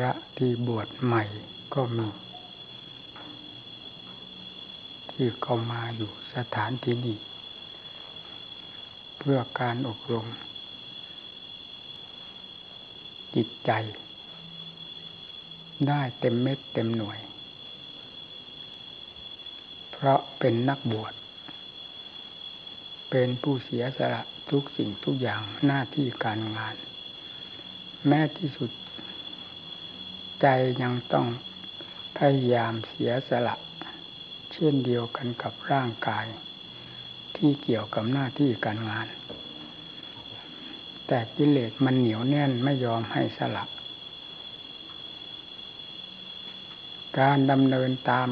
พระที่บวชใหม่ก็มี ที่เขามาอยู่สถานที่นี้ เพื่อการอบรม จิตใจ ได้เต็มเม็ดเต็มหน่วย เพราะเป็นนักบวช เป็นผู้เสียสละทุกสิ่งทุกอย่างหน้าที่การงาน แม้ที่สุด ใจยังต้องพยายามเสียสละ เช่นเดียวกันกับร่างกาย ที่เกี่ยวกับหน้าที่การงาน แต่กิเลสมันเหนียวแน่นไม่ยอมให้สละการดำเนินตาม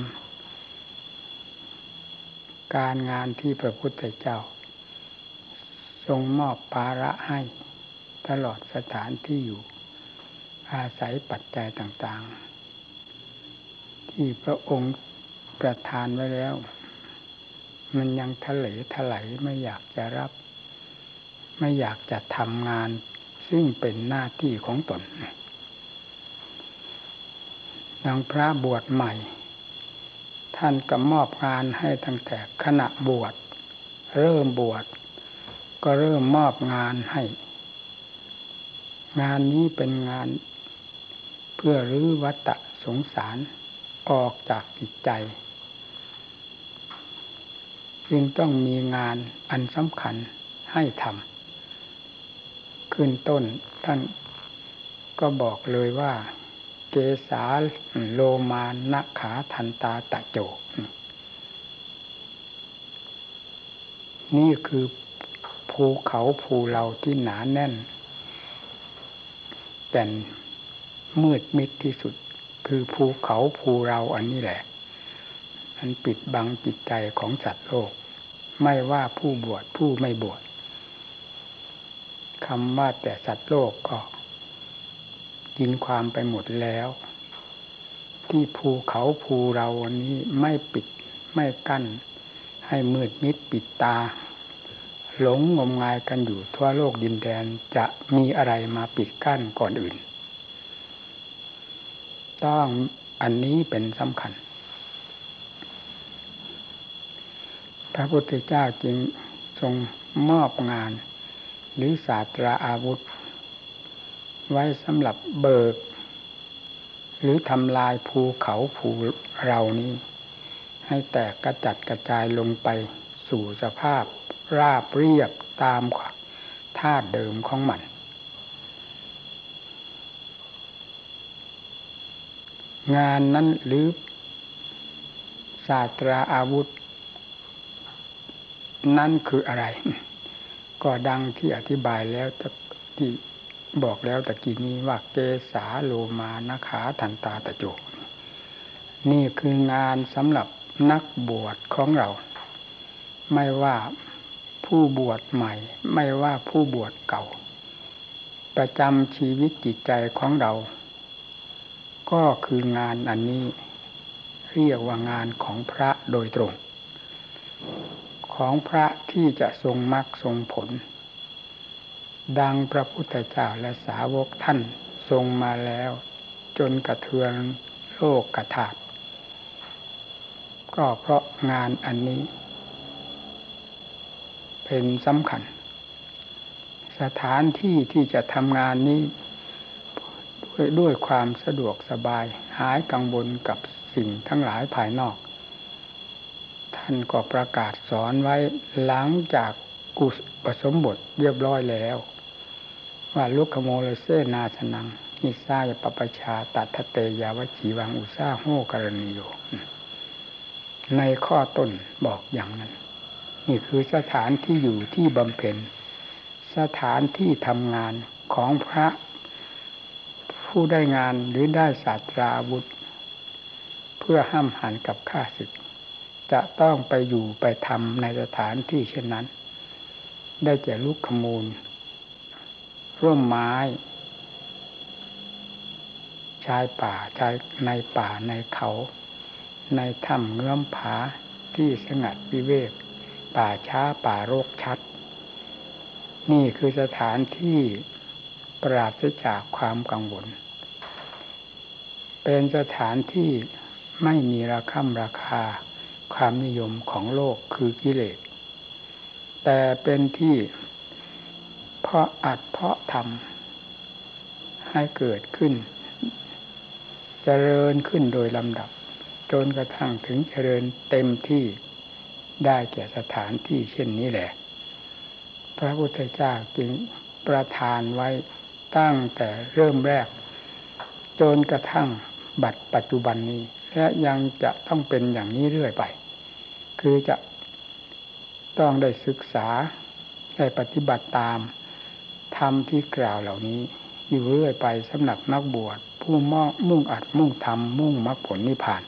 การงานที่พระพุทธเจ้า ทรงมอบภาระให้ตลอดสถานที่อยู่ อาศัยปัจจัยต่างๆ ที่พระองค์ประทานไว้แล้ว มันยังทะเลถลายไม่อยากจะรับ ไม่อยากจะทำงาน ซึ่งเป็นหน้าที่ของตนอย่างพระบวชใหม่ ท่านก็มอบงานให้ตั้งแต่ขณะบวช เริ่มบวช ก็เริ่มมอบงานให้ งานนี้เป็นงาน พื่อรื้อวัตะสงสารออกจากจิตใจ จึงต้องมีงานอันสำคัญให้ทำขึ้นต้นท่านก็บอกเลยว่า เกสาโลมานนขาทันตาตะโจ นี่คือภูเขาภูเราที่หนาแน่น แต่ มืดมิดที่สุด คือภูเขาภูเราอันนี้แหละ มันปิดบังจิตใจของสัตว์โลก ไม่ว่าผู้บวชผู้ไม่บวชคำว่าแต่สัตว์โลกก็ยินความไปหมดแล้ว ที่ภูเขาภูเราอันนี้ไม่ปิดไม่กั้น ให้มืดมิดปิดตา หลงงมงายกันอยู่ทั่วโลกดินแดนจะมีอะไรมาปิดกั้นก่อนอื่น ต้องอันนี้เป็นสำคัญ พระพุทธเจ้าจึงทรงมอบงาน หรือศาสตราอาวุธ ไว้สำหรับเบิก หรือทำลายภูเขาภูเรานี้ ให้แตกกระจัดกระจายลงไปสู่สภาพราบเรียบตามธาตุเดิมของมัน งานนั้นหรือศาสตราอาวุธ นั่นคืออะไร ก็ดังที่อธิบายแล้วที่บอกแล้วตะกี้นี้ว่าเกสาโลมานาขาทันตาตะโจนี่คืองานสำหรับนักบวชของเรา ไม่ว่าผู้บวชใหม่ ไม่ว่าผู้บวชเก่า ประจำชีวิตจิตใจของเรา ก็คืองานอันนี้เรียกว่างานของพระโดยตรง ของพระที่จะทรงมรรคทรงผล ดังพระพุทธเจ้าและสาวกท่านทรงมาแล้วจนกระเทือนโลกกระถาดก็เพราะงานอันนี้ เป็นสำคัญ สถานที่ที่จะทำงานนี้ ด้วยความสะดวกสบาย หายกังวลกับสิ่งทั้งหลายภายนอก ท่านก็ประกาศสอนไว้หลังจากกุศปสมบทเรียบร้อยแล้ว ว่าลุกขโมลเซนาสนังนิสายปปชาตัทเตยาวจีวังอุซาโหกรณีโยในข้อต้นบอกอย่างนั้น นี่คือสถานที่อยู่ที่บำเพ็ญ สถานที่ทำงานของพระ ผู้ได้งานหรือได้ศาสตราวุธ เพื่อห้ามหันกับข้าศึก จะต้องไปอยู่ไปทำในสถานที่เช่นนั้น ได้แก่ลูกขมูล ร่วมไม้ ชายป่าชายในป่าในเขา ในถ้ำเงื้อมผาที่สงัดวิเวก ป่าช้าป่าโรคชัด นี่คือสถานที่ปราศจากความกังวล เป็นสถานที่ไม่มีราคาราคาความนิยมของโลกคือกิเลส แต่เป็นที่เพราะอัดเพราะทำให้เกิดขึ้นจเจริญขึ้นโดยลำดับ จนกระทั่งถึงเจริญเต็มที่ได้แก่สถานที่เช่นนี้แหละ พระพุทธเจ้าจึงประทานไว้ตั้งแต่เริ่มแรก จนกระทั่ง บัดปัจจุบันนี้ และยังจะต้องเป็นอย่างนี้เรื่อยไป คือจะต้องได้ศึกษาได้ปฏิบัติตามธรรมที่กล่าวเหล่านี้ อยู่เรื่อยไปสำหรับนักบวชผู้มุ่งอัดมุ่งทำมุ่งมรรคผลนิพพาน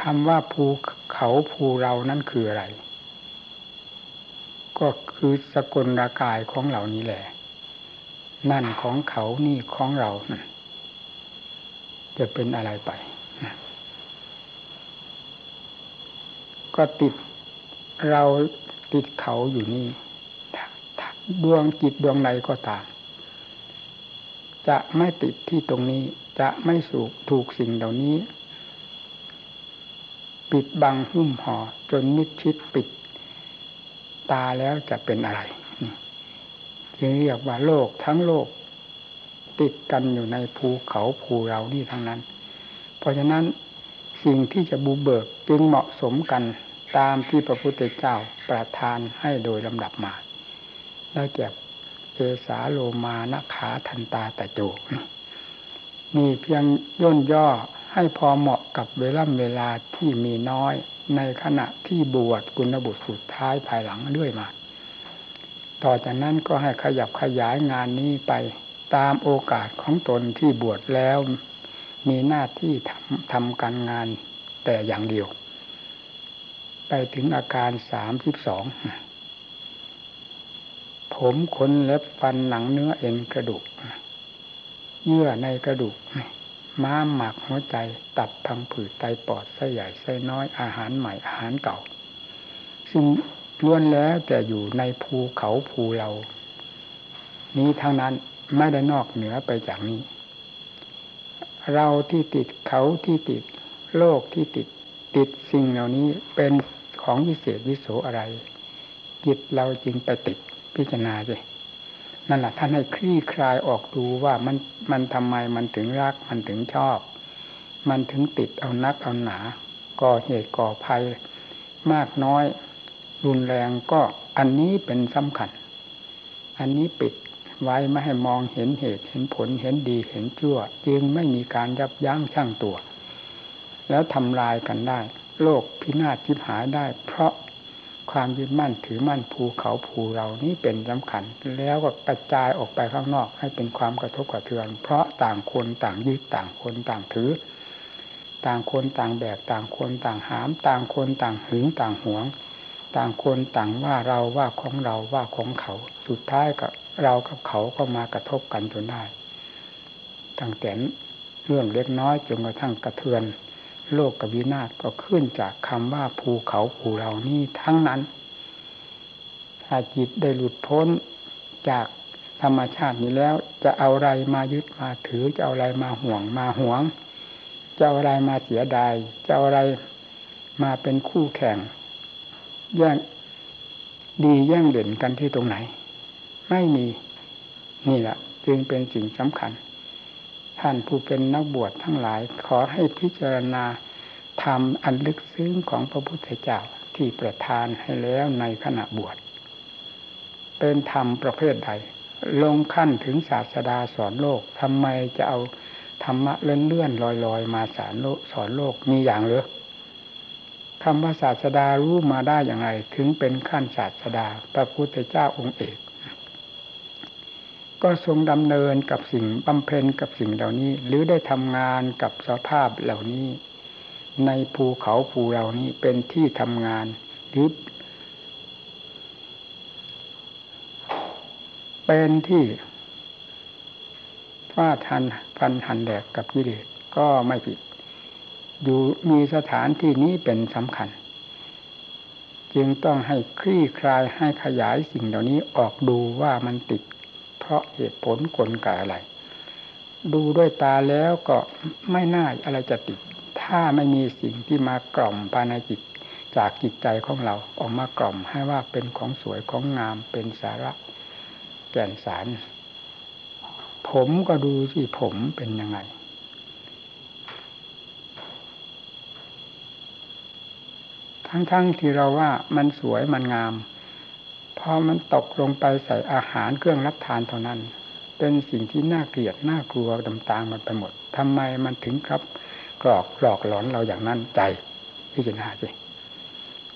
คำว่าภูเขาภูเรานั่นคืออะไร ก็คือสกลรากายของเหล่านี้แหละ นั่นของเขานี่ของเรา จะเป็นอะไรไป ก็ติดเราติดเขาอยู่นี่ดวงจิตดวงใดก็ตาม จะไม่ติดที่ตรงนี้จะไม่สูกถูกสิ่งเหล่านี้ ปิดบังหุ้มห่อจนมิดชิดปิด ตาแล้วจะเป็นอะไร จึงเรียกว่าโลกทั้งโลก ติดกันอยู่ในภูเขาภูเรานี่ทั้งนั้น เพราะฉะนั้นสิ่งที่จะบูเบิกจึงเหมาะสมกันตามที่พระพุทธเจ้าประทานให้โดยลำดับมา ได้แก่เอสาโลมานขาทันตาตะโจนี่เพียงย่นย่อให้พอเหมาะกับเวลาเวลาที่มีน้อยในขณะที่บวชกุณบุตรสุดท้ายภายหลังด้วยมา ต่อจากนั้นก็ให้ขยับขยายงานนี้ไปตามโอกาสของตนที่บวชแล้ว มีหน้าที่ทำทำการงานแต่อย่างเดียว ไปถึงอาการสามสิบสองผมขนเล็บฟันหนังเนื้อเอ็นกระดูก เยื่อในกระดูก ม้ามหมักหัวใจ ตับพังผืดไตปอดไส้ใหญ่ไส้น้อยอาหารใหม่อาหารเก่า ซึ่ง ล้วนแล้วแต่อยู่ในภูเขาภูเรา นี้ทั้งนั้นไม่ได้นอกเหนือไปจากนี้ เราที่ติดเขาที่ติดโลกที่ติดติดสิ่งเหล่านี้เป็นของวิเศษวิโสอะไร จิตเราจึงไปติดพิจารณาเลยนั่นแหละท่านให้คลี่คลายออกดูว่ามันมันทำไมมันถึงรักมันถึงชอบ มันถึงติดเอานักเอาหนา ก่อเหตุก่อภัย มากน้อย รุนแรงก็อันนี้เป็นสำคัญ อันนี้ปิดไว้ไม่ให้มองเห็นเหตุเห็นผลเห็นดีเห็นชั่ว จึงไม่มีการยับยั้งชั่งตัว แล้วทำลายกันได้ โลกพินาศทิพหายได้ เพราะความยึดมั่นถือมั่นภูเขาภูเรานี้เป็นสำคัญ แล้วก็กระจายออกไปข้างนอกให้เป็นความกระทบกระเทือน เพราะต่างคนต่างยึดต่างคนต่างถือ ต่างคนต่างแบกต่างคนต่างหาม ต่างคนต่างหึงต่างหวง ต่างคนต่างว่าเราว่าของเราว่าของเขา สุดท้ายกับเรากับเขาก็มากระทบกันจนได้ ตั้งแต่เรื่องเล็กน้อยจนกระทั่งกระเทือน โลกกวินาศก็ขึ้นจากคำว่าภูเขาภูเรานี่ทั้งนั้น ถ้าจิตได้หลุดพ้นจากธรรมชาตินี้แล้ว จะเอาอะไรมายึดมาถือจะเอาอะไรมาห่วงมาหวง จะเอาอะไรมาเสียดาย จะเอาอะไรมาเป็นคู่แข่ง แย่งดีแย่งเด่นกันที่ตรงไหน ไม่มีนี่แหละจึงเป็นสิ่งสำคัญ ท่านผู้เป็นนักบวชทั้งหลาย ขอให้พิจารณาธรรมอันลึกซึ้งของพระพุทธเจ้าที่ประทานให้แล้วในขณะบวช เป็นธรรมประเภทใด ลงขั้นถึงศาสดาสอนโลกทำไมจะเอาธรรมะเลื่อนเลื่อยลอยมาสอนโลกสอนโลกมีอย่างหรือ คำว่าศาสดารู้มาได้อย่างไร ถึงเป็นขั้นศาสดาพระพุทธเจ้าองค์เอก ก็ทรงดำเนินกับสิ่งบำเพ็ญกับสิ่งเหล่านี้ หรือได้ทำงานกับสภาพเหล่านี้ ในภูเขาภูเหล่านี้เป็นที่ทำงาน หรือ เป็นที่ฟาดทันฟันหันแดกกับกิเลสก็ไม่ผิด อยู่มีสถานที่นี้เป็นสำคัญ จึงต้องให้คลี่คลายให้ขยายสิ่งเหล่านี้ออกดูว่ามันติด เพราะเหตุผลกลไกอะไร ดูด้วยตาแล้วก็ไม่น่าอะไรจะติด ถ้าไม่มีสิ่งที่มากล่อมภายในจิตจากจิตใจของเราออกมากล่อมให้ว่าเป็นของสวยของงามเป็นสาระแก่นสาร ผมก็ดูที่ผมเป็นยังไง ทั้งๆทที่เราว่ามันสวยมันงามพอมันตกลงไปใส่อาหารเครื่องรับทานเท่านั้น เป็นสิ่งที่น่าเกลียดน่ากลัวดำตางมันไปหมดทำไมมันถึงครับกรอกหลอกหลอนเราอย่างนั้นใจพี่จะนาสิ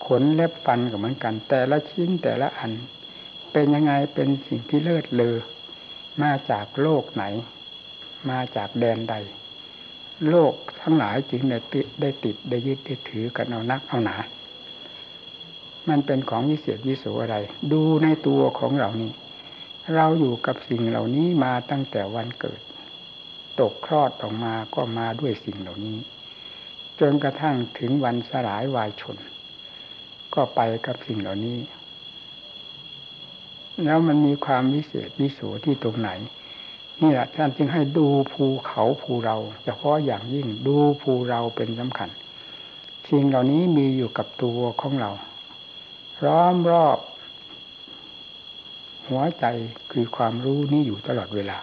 ขนเล็บฟันก็เหมือนกัน แต่ละชิ้นแต่ละอัน เป็นยังไงเป็นสิ่งที่เลิศเลอมาจากโลกไหน มาจากแดนใด โลกทั้งหลายจึงได้ติดได้ติดได้ยึดได้ถือกันเอานักเอาหนา มันเป็นของวิเศษวิโสอะไร ดูในตัวของเรานี่ เราอยู่กับสิ่งเหล่านี้มาตั้งแต่วันเกิด ตกคลอดออกมาก็มาด้วยสิ่งเหล่านี้ จนกระทั่งถึงวันสลายวายชน ก็ไปกับสิ่งเหล่านี้ แล้วมันมีความวิเศษวิโสที่ตรงไหนนี่แหละท่านจึงให้ดูภูเขาภูเราเฉพาะอย่างยิ่งดูภูเราเป็นสำคัญสิ่งเหล่านี้มีอยู่กับตัวของเรา ร้อมรอบ หัวใจคือความรู้นี้อยู่ตลอดเวลา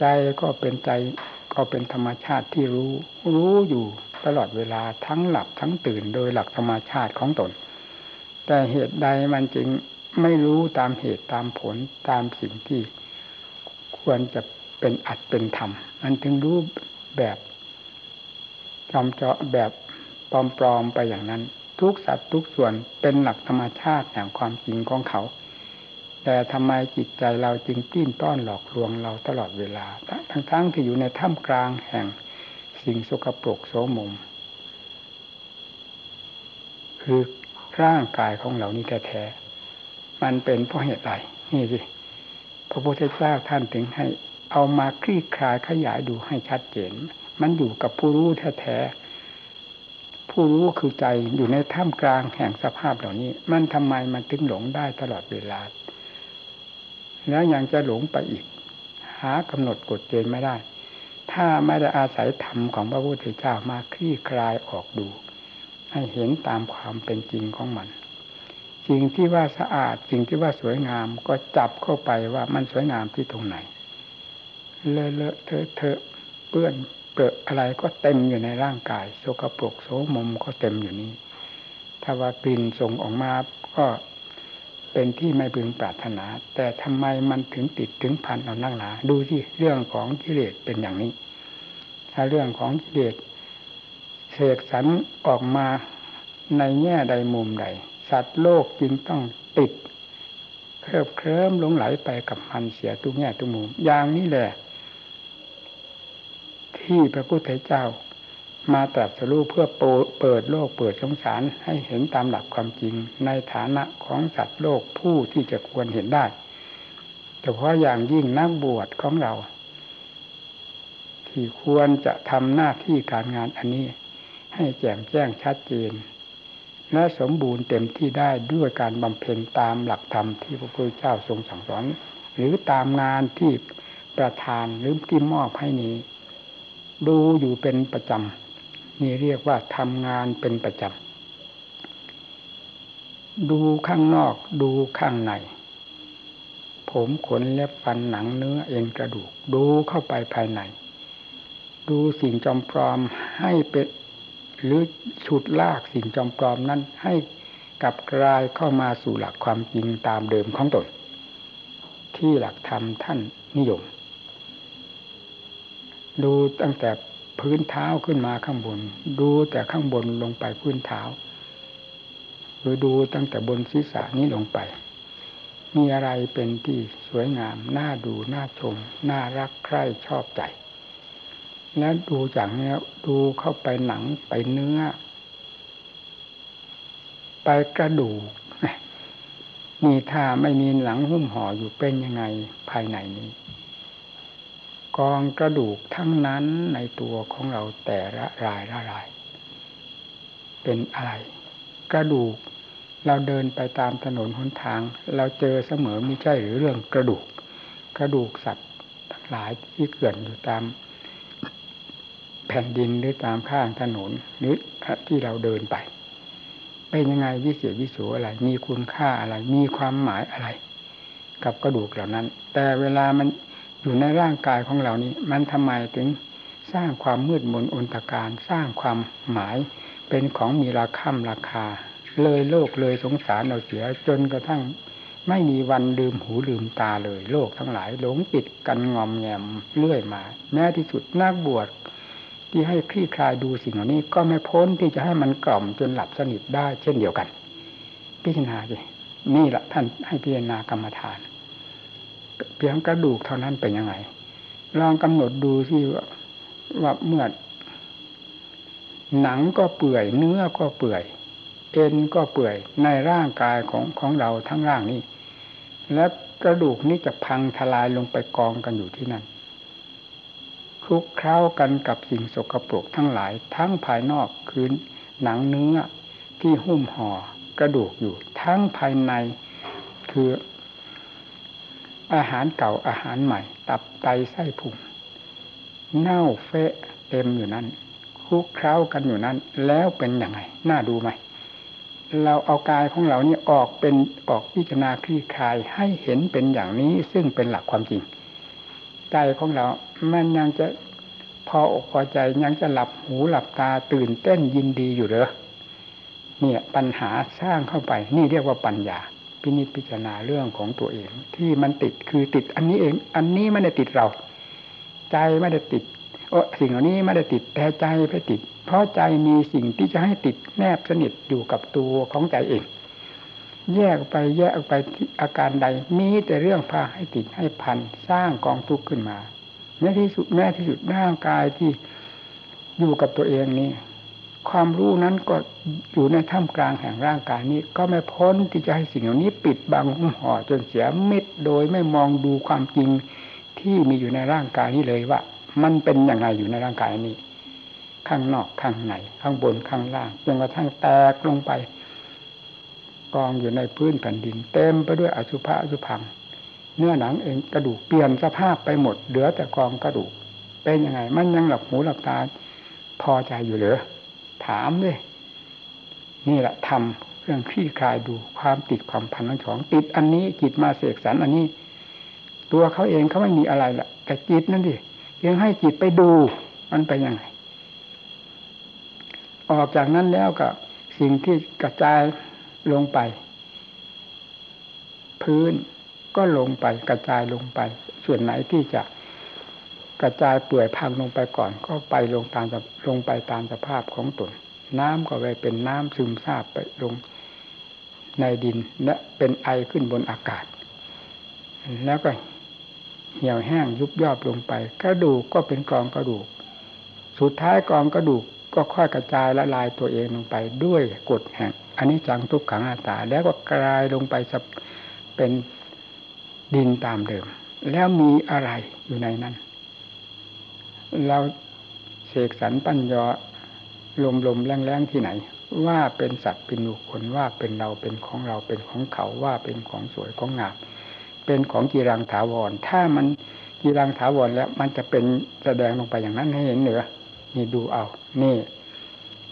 ใจก็เป็นใจก็เป็นธรรมชาติที่รู้ รู้อยู่ตลอดเวลาทั้งหลับทั้งตื่นโดยหลักธรรมชาติของตน แต่เหตุใดมันจึงไม่รู้ตามเหตุตามผลตามสิ่งที่ควรจะเป็นอัดเป็นธรรม มันจึงรู้แบบจอมเจาะแบบปลอมๆไปอย่างนั้น ทุกสัตว์ทุกส่วนเป็นหลักธรรมชาติแห่งความจริงของเขา แต่ทำไมจิตใจเราจึงติ้นต้อนหลอกลวงเราตลอดเวลา ทั้งๆทที่อยู่ในถ้ำกลางแห่งสิ่งสกปรกโสมม คือร่างกายของเรานี่แท้ๆมันเป็นเพราะเหตุใดนี่สิพระพุทธเจ้าท่านถึงให้เอามาคลี่คลายขยายดูให้ชัดเจน มันอยู่กับผู้รู้แท้ๆ ผู้รู้คือใจอยู่ในท่ามกลางแห่งสภาพเหล่านี้ มันทำไมมันถึงหลงได้ตลอดเวลา แล้วยังจะหลงไปอีก หากำหนดกฎเกณฑ์ไม่ได้ ถ้าไม่ได้อาศัยธรรมของพระพุทธเจ้ามาคลี่คลายออกดู ให้เห็นตามความเป็นจริงของมันสิ่งที่ว่าสะอาดสิ่งที่ว่าสวยงามก็จับเข้าไปว่ามันสวยงามที่ตรงไหนเลอะเลอะเทอะเทอะเปื้อน เปรอะอะไรก็เต็มอยู่ในร่างกายโสกปรกโสมมก็เต็มอยู่นี้ ถ้าว่ากลิ่นส่งออกมาก็เป็นที่ไม่พึงปรารถนา แต่ทำไมมันถึงติดถึงพันเอานั่งหนา ดูที่เรื่องของกิเลสเป็นอย่างนี้ ถ้าเรื่องของกิเลสเสกสรรออกมาในแง่ใดมุมใด สัตว์โลกจึงต้องติดเคลิบเคลิ้มหลงไหลไปกับมันเสียทุกแง่ทุกมุมอย่างนี้แหละ ที่พระพุทธเจ้า มาตรัสรู้เพื่อเปิดโลกเปิดสงสารให้เห็นตามหลักความจริงในฐานะของสัตว์โลกผู้ที่จะควรเห็นได้เฉพาะอย่างยิ่งนักบวชของเรา ที่ควรจะทำหน้าที่การงานอันนี้ ให้แจ่มแจ้งชัดเจน และสมบูรณ์เต็มที่ได้ด้วยการบำเพ็ญตามหลักธรรมที่พระพุทธเจ้าทรงสั่งสอน หรือตามงานที่ประทานหรือที่มอบให้นี้ ดูอยู่เป็นประจำนี่เรียกว่าทำงานเป็นประจำดูข้างนอกดูข้างใน ผมขนเล็บฟันหนังเนื้อเอ็นกระดูก ดูเข้าไปภายใน ดูสิ่งจอมปลอมให้เป็นหรือฉุดลากสิ่งจอมปลอมนั้นให้กลับกลายเข้ามาสู่หลักความจริงตามเดิมของตน ที่หลักธรรมท่านนิยม ดูตั้งแต่พื้นเท้าขึ้นมาข้างบน ดูแต่ข้างบนลงไปพื้นเท้าหรือดูตั้งแต่บนศีรษะนี้ลงไป มีอะไรเป็นที่สวยงาม น่าดูน่าชม น่ารักใคร่ชอบใจ แล้วดูจากนี้ดูเข้าไปหนังไปเนื้อ ไปกระดูกนี่ถ้าไม่มีหลังหุ้มห่ออยู่เป็นยังไงภายในนี้ กองกระดูกทั้งนั้นในตัวของเราแต่ละรายละราย เป็นอะไร กระดูกเราเดินไปตามถนนหนทาง เราเจอเสมอมีใช่หรือเรื่องกระดูก กระดูกสัตว์ทั้งหลายที่เกลื่อนอยู่ตาม แผ่นดินหรือตามข้างถนนหรือที่เราเดินไป เป็นยังไงวิเศษวิโสอะไร มีคุณค่าอะไร มีความหมายอะไร กับกระดูกเหล่านั้น แต่เวลามัน อยู่ในร่างกายของเรานี้ มันทำไมถึงสร้างความมืดมนอนตการสร้างความหมายเป็นของมีราคาราคา เลยโลกเลยสงสารเราเสียจนกระทั่ง ไม่มีวันลืมหูลืมตาเลย โลกทั้งหลายหลงปิดกันงอมแงมเรื่อยมา แม้ที่สุดนักบวชที่ให้คลี่คลายดูสิ่งเหล่านี้ ก็ไม่พ้นที่จะให้มันกล่อมจนหลับสนิทได้เช่นเดียวกัน พิจารณาสินี่แหละท่านให้พิจารณากรรมฐาน เพียงกระดูกเท่านั้นเป็นยังไง ลองกำหนดดูที่ว่าเมื่อหนังก็เปื่อย เนื้อก็เปื่อย เอ็นก็เปื่อยในร่างกายของของเราทั้งร่างนี้ และกระดูกนี้จะพังทลายลงไปกองกันอยู่ที่นั่นคลุกเคล้ากันกับสิ่งสกปรกทั้งหลาย ทั้งภายนอกคือหนังเนื้อที่หุ้มห่อกระดูกอยู่ ทั้งภายในคือ อาหารเก่าอาหารใหม่ ตับไตไส้พุงเน่าเฟะเต็มอยู่นั้นคุกเคล้ากันอยู่นั้น แล้วเป็นยังไง น่าดูไหม เราเอากายของเรานี่ออกเป็นออกพิจารณาคลี่คลายให้เห็นเป็นอย่างนี้ซึ่งเป็นหลักความจริง ใจของเรา มันยังจะพออกพอใจยังจะหลับหูหลับตาตื่นเต้นยินดีอยู่เหรอเนี่ยปัญหาสร้างเข้าไป นี่เรียกว่าปัญญา พินิจพิจารณาเรื่องของตัวเอง ที่มันติดคือติดอันนี้เอง อันนี้ไม่ได้ติดเรา ใจไม่ได้ติดโอ้สิ่งเหล่านี้ไม่ได้ติดแต่ใจไปติด เพราะใจมีสิ่งที่จะให้ติดแนบสนิทอยู่กับตัวของใจเอง แยกไปแยกไปที่อาการใดมีแต่เรื่องพาให้ติดให้พันสร้างกองทุกข์ขึ้นมาแม้ที่สุดแม้ที่สุดร่างกายที่อยู่กับตัวเองนี้ ความรู้นั้นก็อยู่ในท่ามกลางแห่งร่างกายนี้ ก็ไม่พ้นที่จะให้สิ่งเหล่านี้ปิดบังหุ้มห่อจนเสียมิดโดยไม่มองดูความจริงที่มีอยู่ในร่างกายนี้เลยว่า มันเป็นยังไงอยู่ในร่างกายนี้ ข้างนอกข้างในข้างบนข้างล่างจนกระทั่งแตกลงไป กองอยู่ในพื้นแผ่นดิน เต็มไปด้วยอสุภะอสุพัง เนื้อหนังเองกระดูกเปลี่ยนสภาพไปหมดเหลือแต่กองกระดูกเป็นยังไง มันยังหลับหูหลับตาพอใจอยู่เหรือ ถามเลยนี่แหละทำเรื่องคลี่คลายดูความติดความพันทั้งสองติดอันนี้จิตมาเสกสรรอันนี้ ตัวเขาเองเขาไม่มีอะไรละแต่จิตนั่นดิเพียงให้จิตไปดูมันไปยังไง ออกจากนั้นแล้วก็สิ่งที่กระจายลงไป พื้นก็ลงไปกระจายลงไป ส่วนไหนที่จะ กระจายเปื่อยพังลงไปก่อน ก็ไปลงตามลงไปตามสภาพของตน น้ำก็ไปเป็นน้ำซึมซาบไปลงในดินและเป็นไอขึ้นบนอากาศ แล้วก็เหี่ยวแห้งยุบยอบลงไปกระดูกก็เป็นกองกระดูก สุดท้ายกองกระดูกก็ค่อยกระจายละลายตัวเองลงไปด้วยกฎแห่งอันนี้จังทุกขังอาตา แล้วก็กลายลงไปเป็นดินตามเดิม แล้วมีอะไรอยู่ในนั้น เราเสกสรรปัญญาลมลมแรงแรงที่ไหน ว่าเป็นสัตว์เป็นบุคคลว่าเป็นเราเป็นของเราเป็นของเขาว่าเป็นของสวยของงามเป็นของกีรังถาวร ถ้ามันกีรังถาวรแล้ว มันจะเป็นแสดงลงไปอย่างนั้นให้เห็นเหนือนี่ดูเอา นี่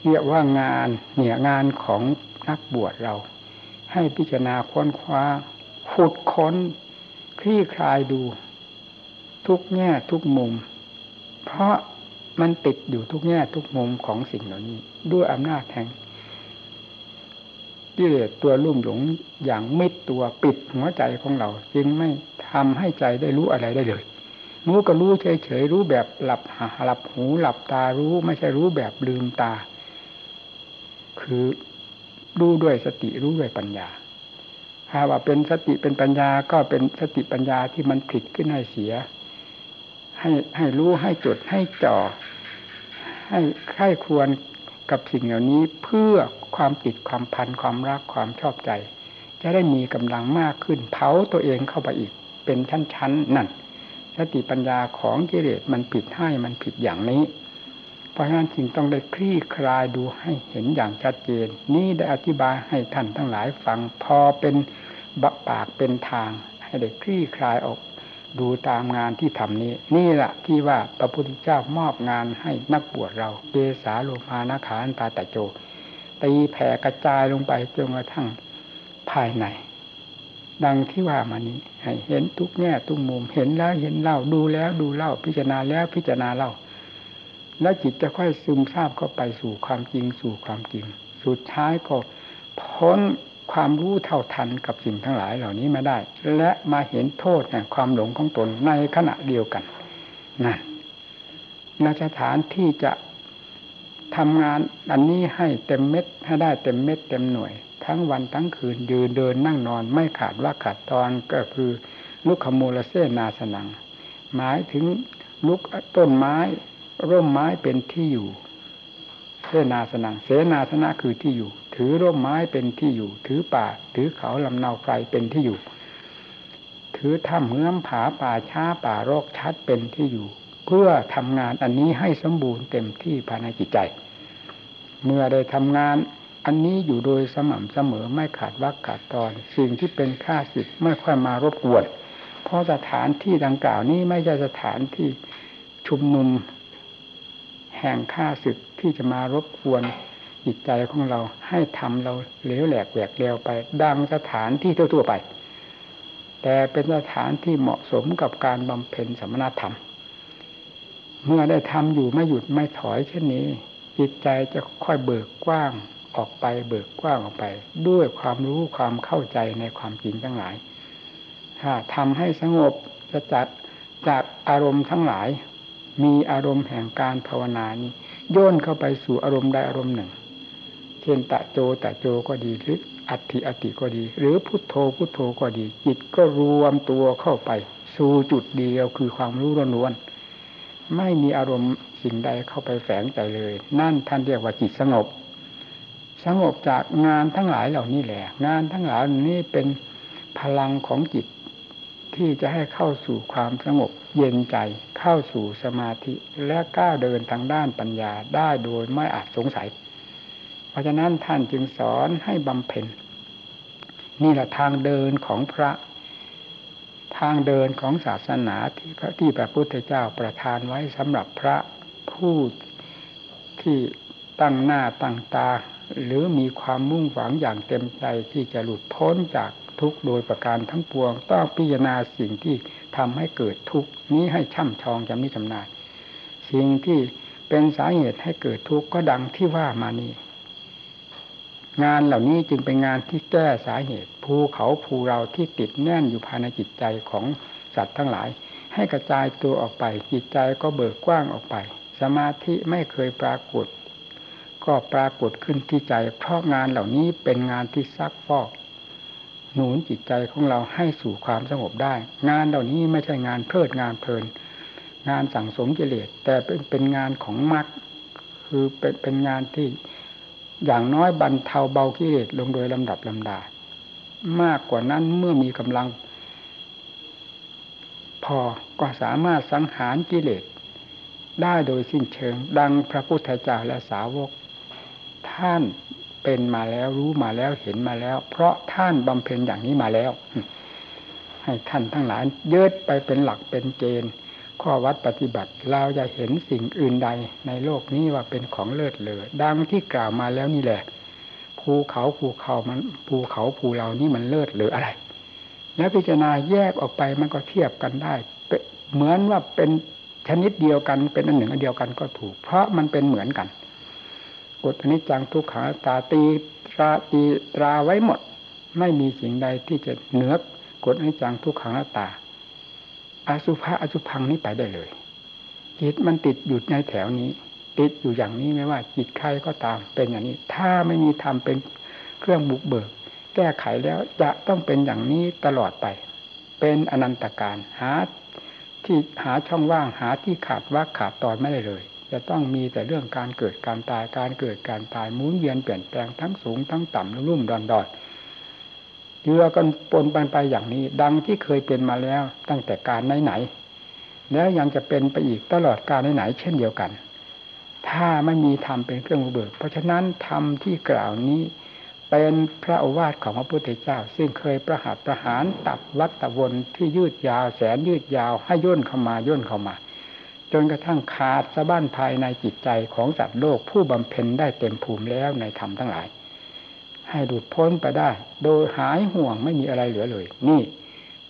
เรียกว่างานเนี่ยงานของนักบวชเรา ให้พิจารณาค้นคว้าขุดค้น คลี่คลายดู ทุกแง่ทุกมุม เพราะมันติดอยู่ทุกแง่ทุกมุมของสิ่งเหล่านี้ ด้วยอำนาจแห่งกิเลสตัวลุ่มหลงอย่างมิดตัวปิดหัวใจของเรา จึงไม่ทำให้ใจได้รู้อะไรได้เลยรู้ก็รู้เฉยๆรู้แบบหลับหลับหูหลับตารู้ไม่ใช่รู้แบบลืมตา คือรู้ด้วยสติรู้ด้วยปัญญาถ้าว่าเป็นสติเป็นปัญญาก็เป็นสติปัญญาที่มันผิดขึ้นให้เสีย ให้ให้รู้ให้จดให้จ่อ ให้ใครควรกับสิ่งเหล่านี้เพื่อความติดความพันความรักความชอบใจ จะได้มีกำลังมากขึ้นเผาตัวเองเข้าไปอีก เป็นชั้นๆนั่นสติปัญญาของกิเลสมันผิดให้มันผิดอย่างนี้ เพราะฉะนั้นจึงต้องได้คลี่คลายดูให้เห็นอย่างชัดเจน นี่ได้อธิบายให้ท่านทั้งหลายฟังพอเป็นบปากเป็นทาง ให้ได้คลี่คลายออก ดูตามงานที่ทำนี้ นี่แหละที่ว่าพระพุทธเจ้ามอบงานให้นักบวชเราเกสาโลมานาขานตาตะโจตีแผ่กระจายลงไปจนกระทั่งภายใน ดังที่ว่ามานี้ให้เห็นทุกแง่ทุกมุมเห็นแล้วเห็นเล่าดูแล้วดูเล่าพิจารณาแล้วพิจารณาเล่า แล้วจิตจะค่อยซึมซาบเข้าไปสู่ความจริงสู่ความจริง สุดท้ายก็พ้น ความรู้เท่าทันกับสิ่งทั้งหลายเหล่านี้มาได้ และมาเห็นโทษแห่งความหลงของตนในขณะเดียวกันนั่นนาสถานที่จะทำงานอันนี้ให้เต็มเม็ดให้ได้เต็มเม็ดเต็มหน่วย ทั้งวันทั้งคืนยืนเดินนั่งนอนไม่ขาดว่าขาดตอนก็คือลุกขมูลเสนาสนัง หมายถึงลุกต้นไม้ ร่มไม้เป็นที่อยู่ เสนาสนังเสนาสนะคือที่อยู่ ถือร่มไม้เป็นที่อยู่ ถือป่า ถือเขาลำเนาไพรเป็นที่อยู่ ถือถ้ำเหื้อมผาป่าช้าป่ารกชัดเป็นที่อยู่ เพื่อทำงานอันนี้ให้สมบูรณ์เต็มที่ภายในจิตใจ เมื่อได้ทำงานอันนี้อยู่โดยสม่ำเสมอไม่ขาดวักขาดตอน สิ่งที่เป็นค่าสิทธิ์ไม่ค่อยมารบกวน เพราะสถานที่ดังกล่าวนี้ไม่ใช่สถานที่ชุมนุม แห่งค่าศึกที่จะมารบกวนจิตใจของเราให้ทำเราเหลวแหลกแหวกเรวไป ดังสถานที่ทั่วๆไป แต่เป็นสถานที่เหมาะสมกับการบำเพ็ญสมณธรรม เมื่อได้ทำอยู่ไม่หยุดไม่ถอยเช่นนี้ จิตใจจะค่อยเบิกกว้างออกไปเบิกกว้างออกไป ด้วยความรู้ความเข้าใจในความจริงทั้งหลายถ้าทำให้สงบจะจัดจากอารมณ์ทั้งหลาย มีอารมณ์แห่งการภาวนานี้โยนเข้าไปสู่อารมณ์ใดอารมณ์หนึ่ง เช่นตะโจตะโจก็ดีหรืออัติอัติก็ดี หรือพุทโธพุทโธก็ดี จิตก็รวมตัวเข้าไป สู่จุดเดียวคือความรู้ล้วนๆไม่มีอารมณ์สิ่งใดเข้าไปแฝงใจเลย นั่นท่านเรียกว่าจิตสงบ สงบจากงานทั้งหลายเหล่านี้แหละ งานทั้งหลายนี้เป็นพลังของจิตที่จะให้เข้าสู่ความสงบ เย็นใจเข้าสู่สมาธิและก้าวเดินทางด้านปัญญาได้โดยไม่อาจสงสัย เพราะฉะนั้นท่านจึงสอนให้บำเพ็ญนี่แหละทางเดินของพระ ทางเดินของศาสนาที่พระที่พระพุทธเจ้าประทานไว้สำหรับพระผู้ที่ตั้งหน้าตั้งตา หรือมีความมุ่งหวังอย่างเต็มใจที่จะหลุดพ้นจากทุกโดยประการทั้งปวงต้องพิจารณาสิ่งที่ ทำให้เกิดทุกข์นี้ให้ช่ำชองจำนิจำนาญสิ่งที่เป็นสาเหตุให้เกิดทุกข์ก็ดังที่ว่ามานี้งานเหล่านี้จึงเป็นงานที่แก้สาเหตุ ภูเขาภูเราที่ติดแน่นอยู่ภายในจิตใจของสัตว์ทั้งหลาย ให้กระจายตัวออกไป จิตใจก็เบิกกว้างออกไป สมาธิไม่เคยปรากฏ ก็ปรากฏขึ้นที่ใจ เพราะงานเหล่านี้เป็นงานที่ซักฟอก หนุนจิตใจของเราให้สู่ความสงบได้ งานเหล่านี้ไม่ใช่งานเพลิดงานเพลิน งานสั่งสมกิเลสแต่เป็นเป็นงานของมรรคคือเป็นเป็นงานที่อย่างน้อยบรรเทาเบากิเลสลงโดยลำดับลำดามากกว่านั้นเมื่อมีกำลัง พอก็สามารถสังหารกิเลสได้โดยสิ้นเชิง ดังพระพุทธเจ้าและสาวก ท่าน เป็นมาแล้วรู้มาแล้วเห็นมาแล้ว เพราะท่านบำเพ็ญอย่างนี้มาแล้ว ให้ท่านทั้งหลายยึดไปเป็นหลักเป็นเกณฑ์ข้อวัดปฏิบัติ เราจะเห็นสิ่งอื่นใดในโลกนี้ว่าเป็นของเลิศเลอดังที่กล่าวมาแล้วนี่แหละภูเขาภูเขามันภูเขาภูเรานี่มันเลิศหรืออะไร แล้วพิจารณาแยกออกไปมันก็เทียบกันได้ เหมือนว่าเป็นชนิดเดียวกันเป็นอันหนึ่งอันเดียวกันก็ถูก เพราะมันเป็นเหมือนกัน กฎอนิจจังทุกขังตาตีตราตีตราไว้หมด ไม่มีสิ่งใดที่จะเหนือกฎอนิจจังทุกขังตาอาสุภะอสุพังนี้ไปได้เลย จิตมันติดอยู่ในแถวนี้ ติดอยู่อย่างนี้ไม่ว่า จิตใครก็ตามเป็นอย่างนี้ ถ้าไม่มีธรรมเป็นเครื่องบุกเบิก แก้ไขแล้วจะต้องเป็นอย่างนี้ตลอดไป เป็นอนันตการหาที่หาช่องว่างหาที่ขาดว่าขาดตอนไม่ได้เลย จะต้องมีแต่เรื่องการเกิดการตายการเกิดการตายมุนเวียนเปลี่ยนแปลงทั้งสูงทั้งต่ำรุ่มดอนดอนเยื่อกันปนปันไปอย่างนี้ ดังที่เคยเป็นมาแล้วตั้งแต่การไหนไหนแล้วยังจะเป็นไปอีกตลอดการไหนไหนเช่นเดียวกัน ถ้าไม่มีธรรมเป็นเครื่องเบิก เพราะฉะนั้นธรรมที่กล่าวนี้เป็นพระโอวาทของพระพุทธเจ้า ซึ่งเคยประหัตประหารตับวัตวนที่ยืดยาวแสนยืดยาวให้ย่นเข้ามาย่นเข้ามา จนกระทั่งขาดสะบั้นภายในจิตใจของสัตว์โลกผู้บำเพ็ญได้เต็มภูมิแล้วในธรรมทั้งหลาย ให้หลุดพ้นไปได้ โดยหายห่วงไม่มีอะไรเหลือเลย นี่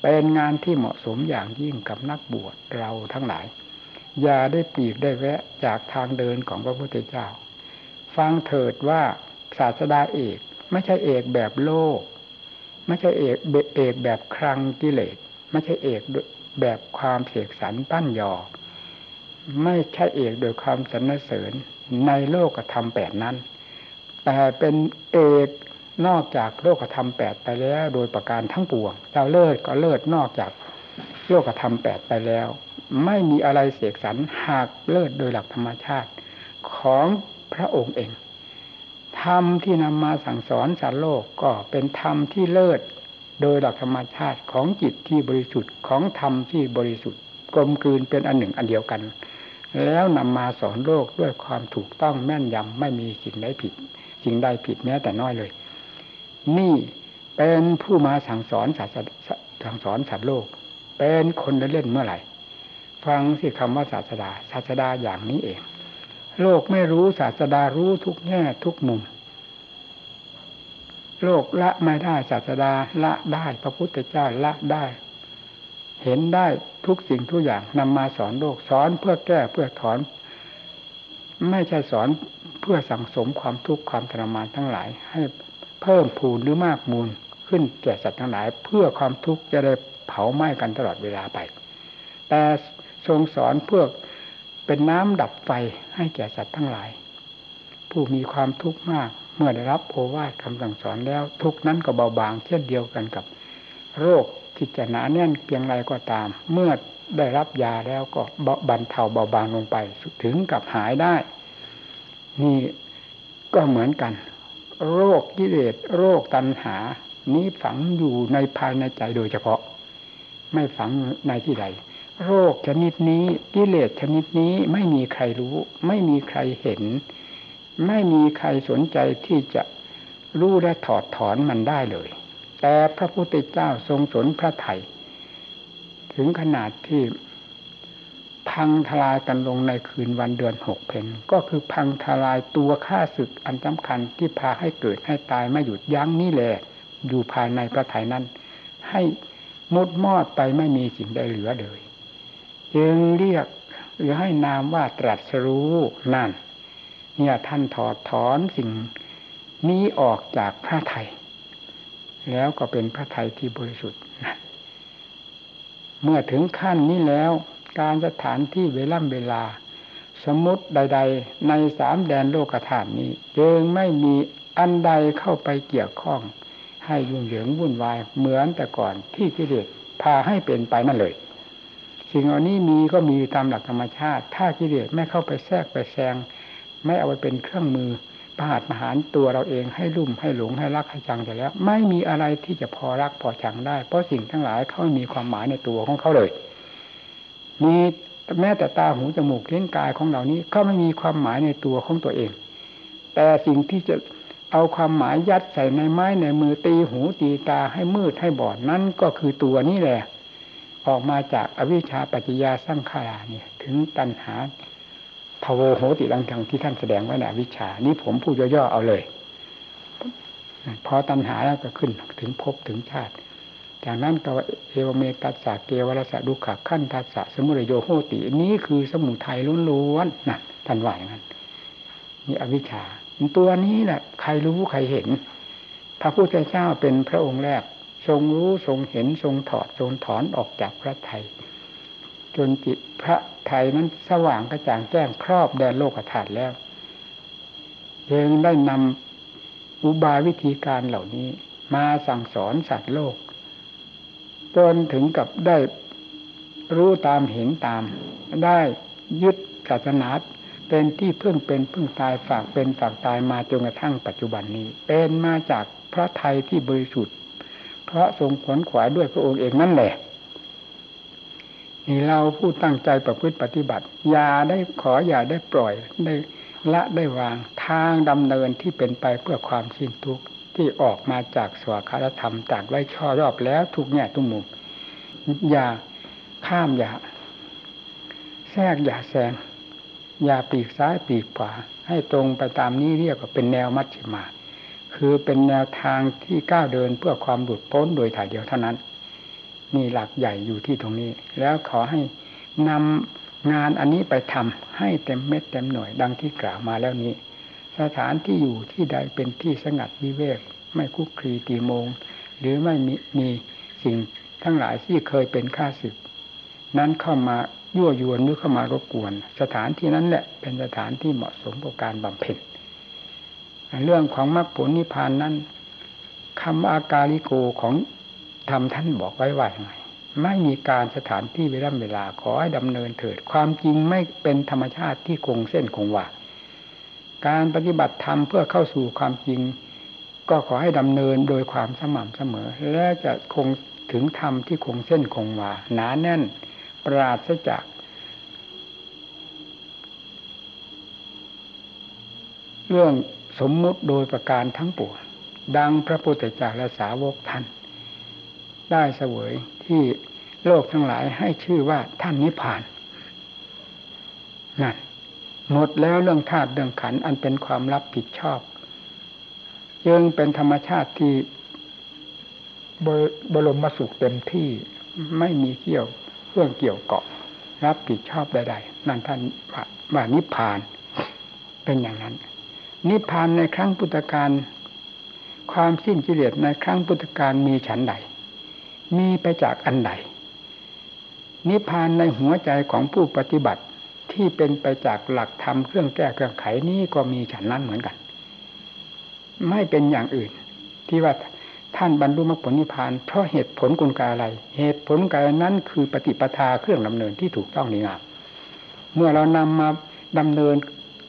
เป็นงานที่เหมาะสมอย่างยิ่งกับนักบวชเราทั้งหลาย อย่าได้ปีกได้แวะจากทางเดินของพระพุทธเจ้า ฟังเถิดว่าศาสดาเอก ไม่ใช่เอกแบบโลก ไม่ใช่เอกเอกแบบครังกิเลส ไม่ใช่เอกแบบความเสกสรรปั้นยอ ไม่ใช่เอกโดยความสรรเสริญในโลกธรรมแปดนั้น แต่เป็นเอกนอกจากโลกธรรมแปดไปแล้วโดยประการทั้งปวงเราเลิศก็เลิศนอกจากโลกธรรมแปดไปแล้ว ไม่มีอะไรเสกสรรหากเลิศโดยหลักธรรมชาติของพระองค์เองธรรมที่นำมาสั่งสอนสารโลกก็เป็นธรรมที่เลิศโดยหลักธรรมชาติของจิตที่บริสุทธิ์ของธรรมที่บริสุทธิ์กลมกลืนเป็นอันหนึ่งอันเดียวกัน แล้วนำมาสอนโลกด้วยความถูกต้องแม่นยำไม่มีสิ่งใดผิดสิ่งใดผิดแม้แต่น้อยเลย นี่เป็นผู้มาสั่งสอนศาสสั่งสอนสัตว์โลก เป็นคนเล่นเมื่อไหร่ฟังสิคำว่าศาสดาศาสดาอย่างนี้เอง โลกไม่รู้ศาสดารู้ทุกแง่ทุกมุม โลกละไม่ได้ศาสดาละได้พระพุทธเจ้าละได้ เห็นได้ทุกสิ่งทุกอย่างนำมาสอนโลกสอนเพื่อแก้เพื่อถอน ไม่ใช่สอนเพื่อสั่งสมความทุกข์ความทรมานทั้งหลาย ให้เพิ่มพูนหรือมากมูลขึ้นแก่สัตว์ทั้งหลาย เพื่อความทุกข์จะได้เผาไหม้กันตลอดเวลาไป แต่ทรงสอนเพื่อเป็นน้ำดับไฟให้แก่สัตว์ทั้งหลาย ผู้มีความทุกข์มากเมื่อได้รับโอวาทคำสั่งสอนแล้ว ทุกนั้นก็เบาบางเช่นเดียวกันกับ โรค ที่จะหนาแน่นเพียงไรก็ตาม เมื่อได้รับยาแล้วก็บรรเทาเบาบางลงไปถึงกับหายได้ นี่ก็เหมือนกัน โรคกิเลสโรคตัณหา นี้ฝังอยู่ในภายในใจโดยเฉพาะ ไม่ฝังในที่ใดโรคชนิดนี้กิเลสชนิดนี้ไม่มีใครรู้ ไม่มีใครเห็น ไม่มีใครสนใจที่จะรู้และถอดถอนมันได้เลย แต่พระพุทธเจ้าทรงสนพระไถ่ถึงขนาดที่พังทลายกันลงในคืนวันเดือนหกเพนก็คือพังทลายตัวฆ่าศึกอันสำคัญที่พาให้เกิดให้ตายไม่หยุดยั้งนี่แหละอยู่ภายในพระไถ่นั้น ให้มุดมอดไปไม่มีสิ่งใดเหลือเลยจึงเรียกหรือให้นามว่าตรัสรู้นั่น เนี่ยท่านถอดถอนสิ่งนี้ออกจากพระไทย แล้วก็เป็นพระไทยที่บริสุทธิ์เมื่อถึงขั้นนี้แล้ว การสถานที่เวล่ำเวลา สมมติใด ๆ ในสามแดนโลกธาตุนี้จึงไม่มีอันใดเข้าไปเกี่ยวข้อง ให้ยุ่งเหยิงวุ่นวายเหมือนแต่ก่อนที่กิเลสพาให้เป็นไปนั่นเลยสิ่งเหล่านี้มีก็มีตามหลักธรรมชาติ ถ้ากิเลสไม่เข้าไปแทรกไปแซง ไม่เอาไปเป็นเครื่องมือ ประหารมหารตัวเราเองให้ลุ่มให้หลงให้รักให้จังแต่แล้ว ไม่มีอะไรที่จะพอรักพอจังได้ เพราะสิ่งทั้งหลายเขามีความหมายในตัวของเขาเลยมีแม้แต่ตาหูจมูกเลี้ยงกายของเหล่านี้ก็ไม่มีความหมายในตัวของตัวเอง แต่สิ่งที่จะเอาความหมายยัดใส่ในไม้ในมือตีหูตีตาให้มืดให้บอดนั่นก็คือตัวนี้แหละ ออกมาจากอวิชชาปัจจยาสร้างขาราเนี่ย ถึงตัณหา ภโวโหติลังทังที่ท่านแสดงไว้ในวิชา นี้ผมพูดย่อๆเอาเลยพอตัณหาแล้วก็ขึ้นถึงภพถึงชาติ จากนั้นก็เอวเมตัสสะเกวรสะดุขะขั้นทัสสะสมุรโยโหติ นี้คือสมุทัยล้วนๆนะท่านว่าอย่างนั้นนี่อวิชชาตัวนี้แหละใครรู้ใครเห็น พระพุทธเจ้าเป็นพระองค์แรก ทรงรู้ทรงเห็นทรงถอดทรงถอนออกจากพระไทย จนจิตพระไทยนั้นสว่างกระจ่างแจ้งครอบแดนโลกธาตุแล้วยังได้นำอุบายวิธีการเหล่านี้มาสั่งสอนสัตว์โลก จนถึงกับได้รู้ตามเห็นตาม ได้ยึดศาสนาเป็นที่พึ่งเป็นพึ่งตายฝากเป็นฝากตายมาจนกระทั่งปัจจุบันนี้ เป็นมาจากพระไทยที่บริสุทธิ์ พระทรงขวนขวายด้วยพระองค์เองนั่นแหละ นี่เราผู้ตั้งใจประพฤติปฏิบัติอย่าได้ขออย่าได้ปล่อยได้ละได้วางทางดำเนินที่เป็นไปเพื่อความสิ้นทุกข์ที่ออกมาจากสวคารธรรมจากไว้ช่อรอบแล้วทุกแง่ทุกมุมอย่าข้ามอย่าแทรกอย่าแซงอย่าปีกซ้ายปีกขวาให้ตรงไปตามนี้เรียกว่าเป็นแนวมัชฌิมา คือเป็นแนวทางที่ก้าวเดินเพื่อความหลุดพ้นโดยถ่ายเดียวเท่านั้น นี่หลักใหญ่อยู่ที่ตรงนี้ แล้วขอให้นำงานอันนี้ไปทำให้เต็มเม็ดเต็มหน่วยดังที่กล่าวมาแล้วนี้ สถานที่อยู่ที่ใดเป็นที่สงัดวิเวก ไม่คุกคีตีโมง หรือไม่มีมีสิ่งทั้งหลายที่เคยเป็นข้าศึก นั้นเข้ามายั่วยวนหรือเข้ามารบกวน สถานที่นั้นแหละเป็นสถานที่เหมาะสมกับการบำเพ็ญเรื่องของมรรคผลนิพพานนั้นคำอาการิโกของ ธรรมท่านบอกไว้ว่าไงไม่มีการสถานที่เวลาเวลาขอให้ดำเนินเถิด ความจริงไม่เป็นธรรมชาติที่คงเส้นคงวาการปฏิบัติธรรมเพื่อเข้าสู่ความจริง ก็ขอให้ดำเนินโดยความสม่ำเสมอ และจะคงถึงธรรมที่คงเส้นคงวาหนาแน่น ปราศจากเรื่องสมมุติโดยประการทั้งปวงดังพระพุทธเจ้าและสาวกท่าน ได้เสวยที่โลกทั้งหลายให้ชื่อว่าท่านนิพพานนั่นหมดแล้วเรื่องธาตุเรื่องขันอันเป็นความรับผิดชอบยังเป็นธรรมชาติที่บรมสุขเต็มที่ไม่มีเกี่ยวเครื่องเกี่ยวเกาะ รับผิดชอบใดๆนั่นท่านว่าว่านิพพาน เป็นอย่างนั้น นิพพานในครั้งพุทธกาลความสิ้นกิเลสในครั้งพุทธกาลมีฉันใด มีไปจากอันใดนิพพานในหัวใจของผู้ปฏิบัติที่เป็นไปจากหลักธรรมเครื่องแก้เครื่องไขนี้ก็มีฉันนั้นเหมือนกัน ไม่เป็นอย่างอื่น ที่ว่าท่านบรรลุมรรคผลนิพพานเพราะเหตุผลกุลกาอะไร เหตุผลกายนั้นคือปฏิปทาเครื่องดำเนินที่ถูกต้องดีงามเมื่อเรานำมาดำเนิน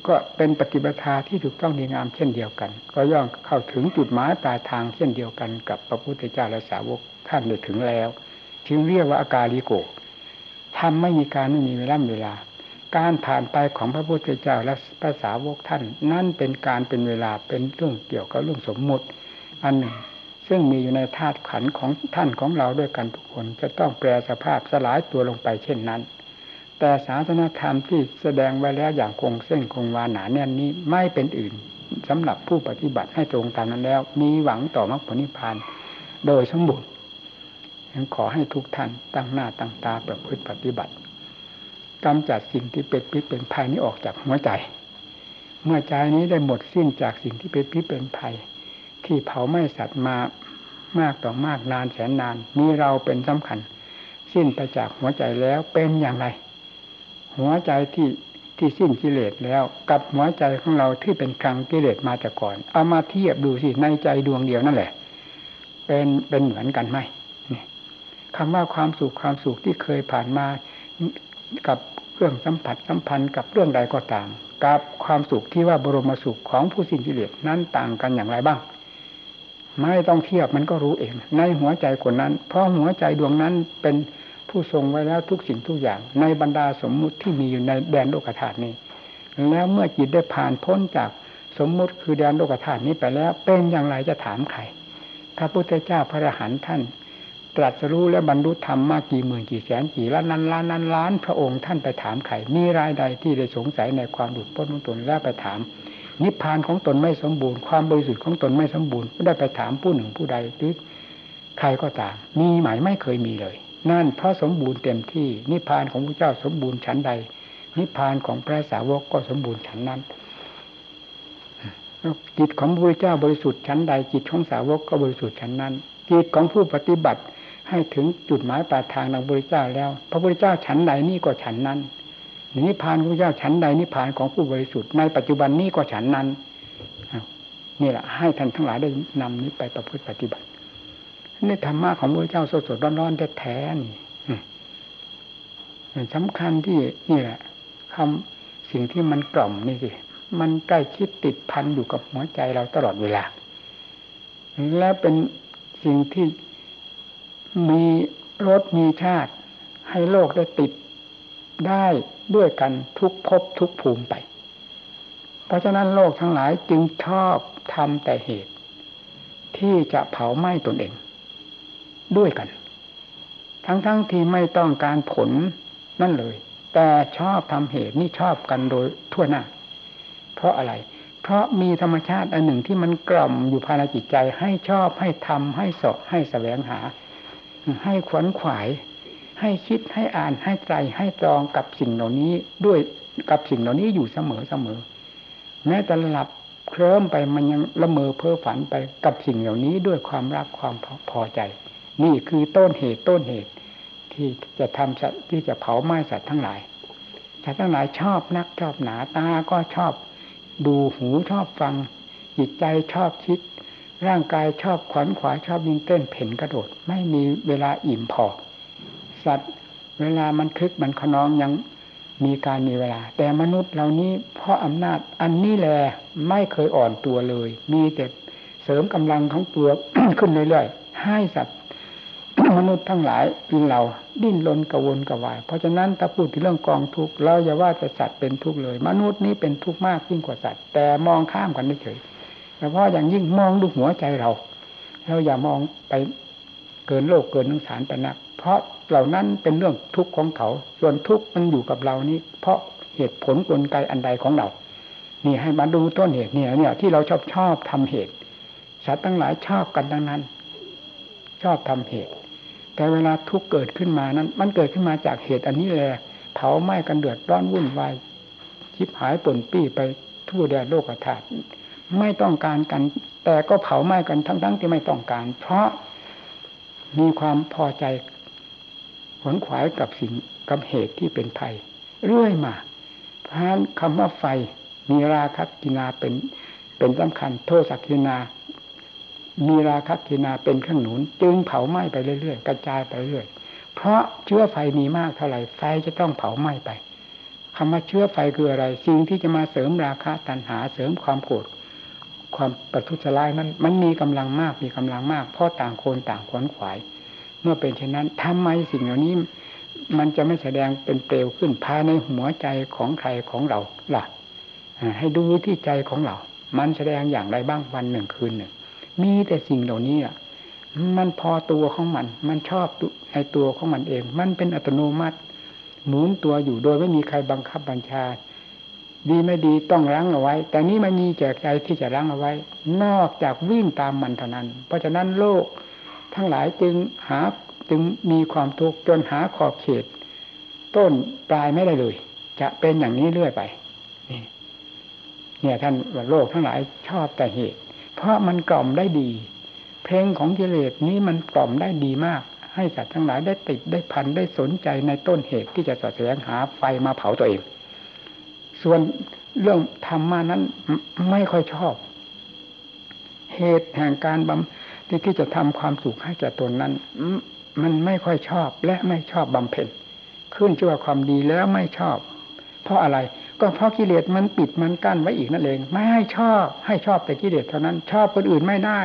ก็เป็นปฏิปทาที่ถูกต้องดีงามเช่นเดียวกัน ก็ย่อมเข้าถึงจุดหมายปลายทางเช่นเดียวกันกับพระพุทธเจ้าและสาวก ท่านได้ถึงแล้ว จึงเรียกว่าอากาลิโกทำไม่มีการไม่มีเวลาเวลา การผ่านไปของพระพุทธเจ้าและพระสาวกท่าน นั่นเป็นการเป็นเวลาเป็นเรื่องเกี่ยวกับเรื่องสมมุติ อันหนึ่ง ซึ่งมีอยู่ในธาตุขันของท่านของเราด้วยกันทุกคน จะต้องแปลสภาพสลายตัวลงไปเช่นนั้น แต่ศาสนธรรมที่แสดงไว้แล้วอย่างคงเส้นคงวาหนาแน่นนี้ไม่เป็นอื่นสำหรับผู้ปฏิบัติให้ตรงตามนั้นแล้ว มีหวังต่อมรรคผลนิพพานโดยสมบูรณ์ ยังขอให้ทุกท่านตั้งหน้าตั้งตาประพฤติปฏิบัติกำจัดสิ่งที่เป็นพิษเป็นภัยนี้ออกจากหัวใจ เมื่อใจนี้ได้หมดสิ้นจากสิ่งที่เป็นพิษเป็นภัย ที่เผาไหม้สัตว์มามากต่อมากนานแสนนาน มีเราเป็นสำคัญ สิ้นไปจากหัวใจแล้วเป็นอย่างไร หัวใจที่ที่สิ้นกิเลสแล้วกับหัวใจของเราที่เป็นคลังกิเลสมาแต่ก่อน เอามาเทียบดูสิในใจดวงเดียวนั่นแหละ เป็นเป็นเหมือนกันไหม คำว่าความสุขความสุขที่เคยผ่านมากับเรื่องสัมผัสสัมพันธ์กับเรื่องใดก็ตาม กับความสุขที่ว่าบรมสุขของผู้สิ้นกิเลสนั้นต่างกันอย่างไรบ้าง ไม่ต้องเทียบมันก็รู้เอง ในหัวใจคนนั้น เพราะหัวใจดวงนั้นเป็นผู้ทรงไว้แล้วทุกสิ่งทุกอย่าง ในบรรดาสมมุติที่มีอยู่ในแดนโลกธาตุนี้ แล้วเมื่อจิตได้ผ่านพ้นจากสมมุติคือแดนโลกธาตุนี้ไปแล้ว เป็นอย่างไรจะถามใครพระพุทธเจ้าพระอรหันต์ท่าน ตรัสรู้และบรรลุธรรมมากกี่หมื่นกี่แสนกี่ล้านล้านล้านล้านล้านพระองค์ท่านไปถามใครมีรายใดที่ได้สงสัยในความหลุดพ้นของตนแล้วไปถาม นิพพานของตนไม่สมบูรณ์ความบริสุทธิ์ของตนไม่สมบูรณ์ได้ไปถามผู้หนึ่งผู้ใดหรือใครก็ตามมีไหมไม่เคยมีเลย นั่นเพราะสมบูรณ์เต็มที่นิพพานของพระเจ้าสมบูรณ์ชั้นใด นิพพานของพระสาวกก็สมบูรณ์ชั้นนั้นจิตของพระเจ้าบริสุทธิ์ชั้นใดจิตของสาวกก็บริสุทธิ์ชั้นนั้นจิตของผู้ปฏิบัติ ให้ถึงจุดหมายปลายทางดังพระพุทธเจ้าแล้ว พระพุทธเจ้าชั้นใดนี่ก็ชั้นนั้นนิพพานของพระเจ้าชั้นใดนิพพานของผู้บริสุทธิ์ในปัจจุบันนี้ก็ชั้นนั้นนี่แหละให้ท่านทั้งหลายได้นำนี้ไปประพฤติปฏิบัตินี่ธรรมะของพระเจ้าสดสดร้อนๆแท้ๆนี่สำคัญที่นี่แหละคำสิ่งที่มันกล่อมนี่สิมันใกล้ชิดติดพันอยู่กับหัวใจเราตลอดเวลา และเป็นสิ่งที่ มีรสมีชาติ ให้โลกได้ติดได้ด้วยกันทุกภพทุกภูมิไป เพราะฉะนั้นโลกทั้งหลายจึงชอบทำแต่เหตุ ที่จะเผาไหม้ตนเอง ด้วยกัน ทั้งๆทที่ไม่ต้องการผลนั่นเลย แต่ชอบทำเหตุนี่ชอบกันโดยทั่วหน้า เพราะอะไร เพราะมีธรรมชาติอันหนึ่งที่มันกล่อมอยู่ภายในจิตใจให้ชอบให้ทำให้สอบให้แสวงหา ให้ขวนขวาย ให้คิดให้อ่านให้ใจให้ตรองกับสิ่งเหล่านี้ด้วยกับสิ่งเหล่านี้อยู่เสมอเสมอ แม้แต่หลับเคลิ้มไปมันยังละเมอเพ้อฝันไปกับสิ่งเหล่านี้ด้วยความรักความพอใจ นี่คือต้นเหตุต้นเหตุ ที่จะทำที่จะเผาไหม้สัตว์ทั้งหลายสัตว์ทั้งหลายชอบนักชอบหนาตาก็ชอบดูหูชอบฟัง จิตใจชอบคิด ร่างกายชอบขวัญขวายชอบยิงเต้นเพ่นกระโดด ไม่มีเวลาอิ่มพอ สัตว์เวลามันคึกมันขนองยังมีการมีเวลา แต่มนุษย์เหล่านี้เพราะอำนาจอันนี้แหละไม่เคยอ่อนตัวเลย มีแต่เสริมกำลังของตัวขึ้นเรื่อยๆให้สัตว์มนุษย์ทั้งหลายเราดิ้นรนกระวนกระวาย เพราะฉะนั้นถ้าพูดถึงเรื่องกองทุกข์เราอย่าว่าแต่สัตว์เป็นทุกข์เลย มนุษย์นี้เป็นทุกข์มากยิ่งกว่าสัตว์ แต่มองข้ามกันเฉย เฉพาะอย่างยิ่งมองดูหัวใจเราเราอย่ามองไปเกินโลกเกินนังสารไปนัก เพราะเหล่านั้นเป็นเรื่องทุกข์ของเขา ส่วนทุกข์มันอยู่กับเรานี้ เพราะเหตุผลกลไกอันใดของเรา นี่ให้มาดูต้นเหตุเนี่ยเนี่ย ที่เราชอบชอบทำเหตุสัตว์ทั้งหลายชอบกันดังนั้น ชอบทำเหตุ แต่เวลาทุกข์เกิดขึ้นมานั้น มันเกิดขึ้นมาจากเหตุอันนี้แหละเผาไหม้กันเดือดร้อนวุ่นวายชิบหายป่นปี้ไปทั่วแดนโลกธาตุ ไม่ต้องการกัน แต่ก็เผาไหม้กันทั้งๆทที่ไม่ต้องการ เพราะมีความพอใจขนขวายกับสิ่งกับเหตุที่เป็นภัยเรื่อยมาเพราะนั้นคำว่าไฟมีราคักินาเป็นเป็นสำคัญ โทษสักกินา มีราคะกินาเป็นเครื่องหนุน จึงเผาไหม้ไปเรื่อยๆกระจายไปเรื่อยเพราะเชื้อไฟมีมากเท่าไหร่ไฟจะต้องเผาไหม้ไปคำว่าเชื้อไฟคืออะไร สิ่งที่จะมาเสริมราคะตัณหาเสริมความโกรธ ความประทุษร้ายนั้นมันมีกำลังมากมีกำลังมาก เพราะต่างคนต่างขวนขวาย เมื่อเป็นเช่นนั้นทำไมสิ่งเหล่านี้ มันจะไม่แสดงเป็นเปลวขึ้นภายในหัวใจของใครของเราล่ะให้ดูที่ใจของเรา มันแสดงอย่างไรบ้างวันหนึ่งคืนหนึ่ง มีแต่สิ่งเหล่านี้อะมันพอตัวของมัน มันชอบในตัวของมันเอง มันเป็นอัตโนมัติ หมุนตัวอยู่โดยไม่มีใครบังคับบัญชา ดีไม่ดีต้องรั้งเอาไว้ แต่นี้มันมีแก่ใจที่จะรั้งเอาไว้ นอกจากวิ่งตามมันเท่านั้น เพราะฉะนั้นโลกทั้งหลายจึงหาจึงมีความทุกข์จนหาขอบเขต ต้นปลายไม่ได้เลย จะเป็นอย่างนี้เรื่อยไปเนี่ยท่านว่าโลกทั้งหลายชอบแต่เหตุ เพราะมันกล่อมได้ดี เพลงของกิเลสนี้มันกล่อมได้ดีมาก ให้สัตว์ทั้งหลายได้ติดได้พันได้สนใจในต้นเหตุที่จะสแสวงหาไฟมาเผาตัวเอง ส่วนเรื่องธรรมานั้นไม่ค่อยชอบ เหตุแห่งการบำที่ที่จะทำความสุขให้แก่ตนนั้นมันไม่ค่อยชอบและไม่ชอบบำเพ็ญขึ้นชื่อว่าความดีแล้วไม่ชอบ เพราะอะไร ก็เพราะกิเลสมันปิดมันกั้นไว้อีกนั่นเอง ไม่ให้ชอบ ให้ชอบแต่กิเลสเท่านั้น ชอบคนอื่นไม่ได้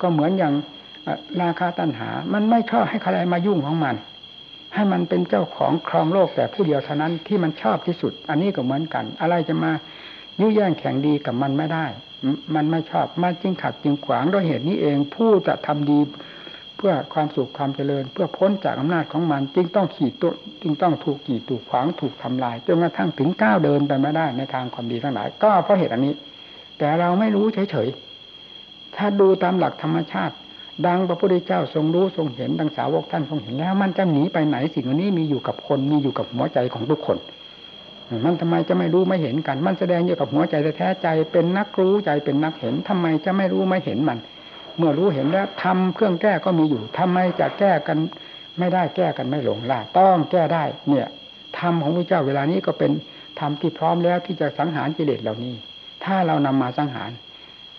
ก็เหมือนอย่างราคาตัณหา มันไม่ชอบให้ใครมายุ่งของมัน ให้มันเป็นเจ้าของครองโลกแต่ผู้เดียวเท่านั้นที่มันชอบที่สุด อันนี้ก็เหมือนกัน อะไรจะมายุ่ยแย่งแข่งดีกับมันไม่ได้ มันไม่ชอบมันจึงขัดจึงขวางด้วยเหตุนี้เอง ผู้จะทำดี เพื่อความสุขความเจริญ เพื่อพ้นจากอำนาจของมัน จึงต้องขีดตัวจึงต้องถูกขีดถูกขวางถูกทำลายจนกระทั่งถึงก้าวเดินไปไม่ได้ในทางความดีทั้งหลาย ก็เพราะเหตุอันนี้ แต่เราไม่รู้เฉยๆถ้าดูตามหลักธรรมชาติ ดังพระพุทธเจ้าทรงรู้ทรงเห็นดังสาวกท่านทรงเห็นแล้ว มันจะหนีไปไหนสิ่งนี้มีอยู่กับคนมีอยู่กับหัวใจของทุกคนมันทำไมจะไม่รู้ไม่เห็นกัน มันแสดงอยู่กับหัวใจแท้ใจเป็นนักรู้ใจเป็นนักเห็นทำไมจะไม่รู้ไม่เห็นมัน เมื่อรู้เห็นแล้วทำเครื่องแก้ก็มีอยู่ทำไมจะแก้กันไม่ได้แก้กันไม่หลงล่ะต้องแก้ได้ เนี่ยธรรมของพระเจ้าเวลานี้ก็เป็นธรรมที่พร้อมแล้วที่จะสังหารกิเลสเหล่านี้ ถ้าเรานำมาสังหาร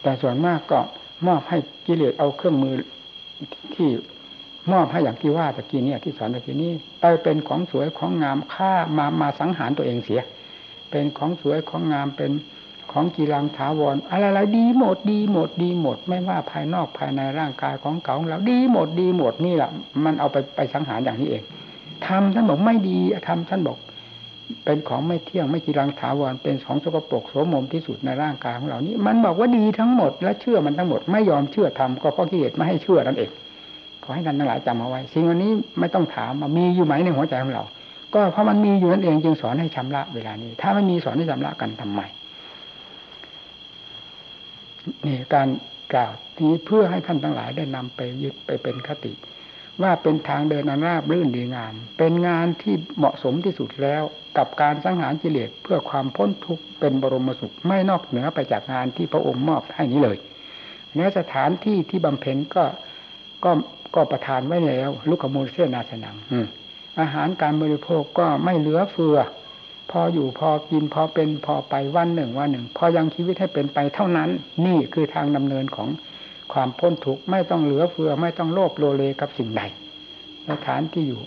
แต่ส่วนมากก็ มอบให้กิเลสเอาเครื่องมือที่มอบให้อย่างที่ว่าตะกี้เนี่ยที่สอนตะกี้นี้ไปเป็นของสวยของงามฆ่ามามาสังหารตัวเองเสีย เป็นของสวยของงามเป็นของกีรังถาวรอะไรๆดีหมดดีหมดดีหมด ไม่ว่าภายนอกภายในร่างกายของเก่าของเราดีหมดดีหมดนี่แหละมันเอาไปไปสังหารอย่างนี้เองทำท่านบอกไม่ดีทำท่านบอก เป็นของไม่เที่ยงไม่จีรังถาวรเป็นของสกปรกโสมมที่สุดในร่างกายของเรานี้ มันบอกว่าดีทั้งหมดและเชื่อมันทั้งหมดไม่ยอมเชื่อทำก็เพราะกิเลสไม่ให้เชื่อนั่นเองขอให้ท่านทั้งหลายจำเอาไว้ สิ่งวันนี้ไม่ต้องถามมีอยู่ไหมในหัวใจของเรา ก็เพราะมันมีอยู่นั่นเองจึงสอนให้ชำระเวลานี้ ถ้าไม่มีสอนให้ชำระกันทำไมนี่การกล่าวนี้เพื่อให้ท่านทั้งหลายได้นำไปยึดไปเป็นคติ ว่าเป็นทางเดินอันราบรื่นดีงาม เป็นงานที่เหมาะสมที่สุดแล้ว กับการสังหารกิเลสเพื่อความพ้นทุกข์เป็นบรมสุขไม่นอกเหนือไปจากงานที่พระองค์มอบให้นี้เลยเนื้อสถานที่ที่บำเพ็ญก็ก็ก็ประทานไว้แล้วลูกขมูลเสนาสนังอาหารการบริโภคก็ไม่เหลือเฟือ พออยู่พอกินพอเป็นพอไปวันหนึ่งวันหนึ่ง พอยังชีวิตให้เป็นไปเท่านั้น นี่คือทางดำเนินของ ความพ้นทุกข์ไม่ต้องเหลือเฟือไม่ต้องโลภโลเลกับสิ่งใดสถานที่อยู่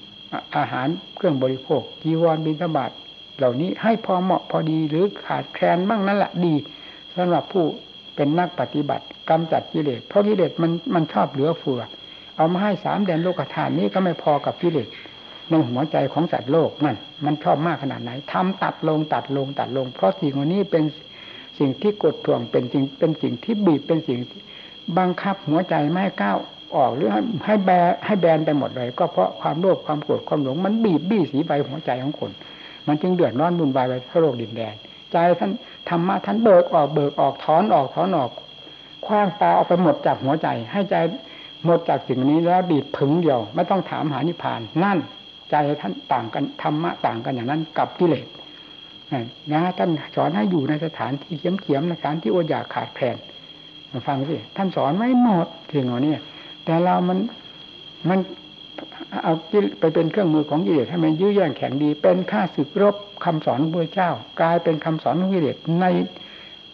อาหารเครื่องบริโภคกีวรบินทบาทเหล่านี้ให้พอเหมาะพอดีหรือขาดแคลนบ้างนั่นแหละดีสำหรับผู้เป็นนักปฏิบัติกำจัดกิเลสเพราะกิเลสมันมันชอบเหลือเฟือ เอามาให้สามแดนโลกธาตุนี้ก็ไม่พอกับกิเลสในหัวใจของสัตว์โลกนั่นมันชอบมากขนาดไหนทำตัดลงตัดลงตัดลง เพราะสิ่งเหล่านี้เป็นสิ่งที่กดท่วงเป็นสิ่งเป็นสิ่งที่บีบเป็นสิ่ง บังคับหัวใจไม่ให้ก้าวออกหรือให้แบให้แบนไปหมดเลย ก็เพราะความโลภความโกรธความหลงมันบีบบี้สีใบหัวใจของคน มันจึงเดือดร้อนบุญวายไปทั่วโลกดินแดน ใจท่านธรรมะท่านเบิกออกเบิกออกถอนออกถอนออกคว้างปลาออกไปหมดจากหัวใจ ให้ใจหมดจากสิ่งนี้แล้วดีดผึงเดียว ไม่ต้องถามหานิพพาน นั่นใจท่านต่างกันธรรมะต่างกันอย่างนั้นกับกิเลสนะท่านสอนให้อยู่ในสถานที่เขียมๆในสถานที่อดอยากขาดแคลน ฟังสิท่านสอนไม่หมดสิ่งเหล่านี้แต่เรามันมันเอาไปเป็นเครื่องมือของกิเลสให้มันยื้อแย่งแข่งดี เป็นค่าศึกรบคำสอนพระเจ้า กลายเป็นคำสอนของกิเลสใน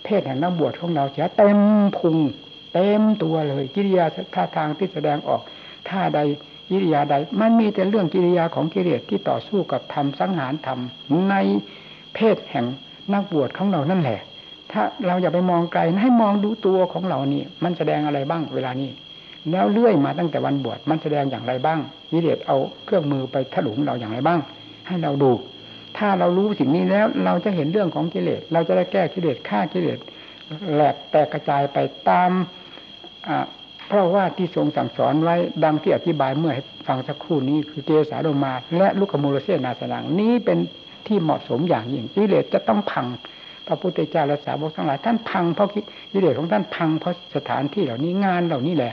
เพศแห่งนักบวชของเราเสียเต็มพุงเต็มตัวเลยกิริยาท่าทางที่แสดงออกท่าใดกิริยาใด มันมีแต่เรื่องกิริยาของกิเลสที่ต่อสู้กับธรรมสังหารธรรมในเพศแห่งนักบวชของเรานั่นแหละ ถ้าเราอย่าไปมองไกลให้มองดูตัวของเรานี่ มันแสดงอะไรบ้างเวลานี้ แล้วเลื่อยมาตั้งแต่วันบวชมันแสดงอย่างไรบ้างกิเลสเอาเครื่องมือไปถลุงเราอย่างไรบ้าง ให้เราดู ถ้าเรารู้สิ่งนี้แล้วเราจะเห็นเรื่องของกิเลส เราจะได้แก้กิเลสฆ่ากิเลสแหลกแตกกระจายไปตามเพราะว่าที่ทรงสั่งสอนไว้ดังที่อธิบายเมื่อฟังสักครู่นี้คือเกสาโดมา และลูกขมูลเสนาสนังนี้เป็นที่เหมาะสมอย่างยิ่งกิเลสจะต้องพัง พระพุทธเจ้าและสาวกทั้งหลายท่านพังเพราะกิเลสของท่านพังเพราะสถานที่เหล่านี้งานเหล่านี้แหละ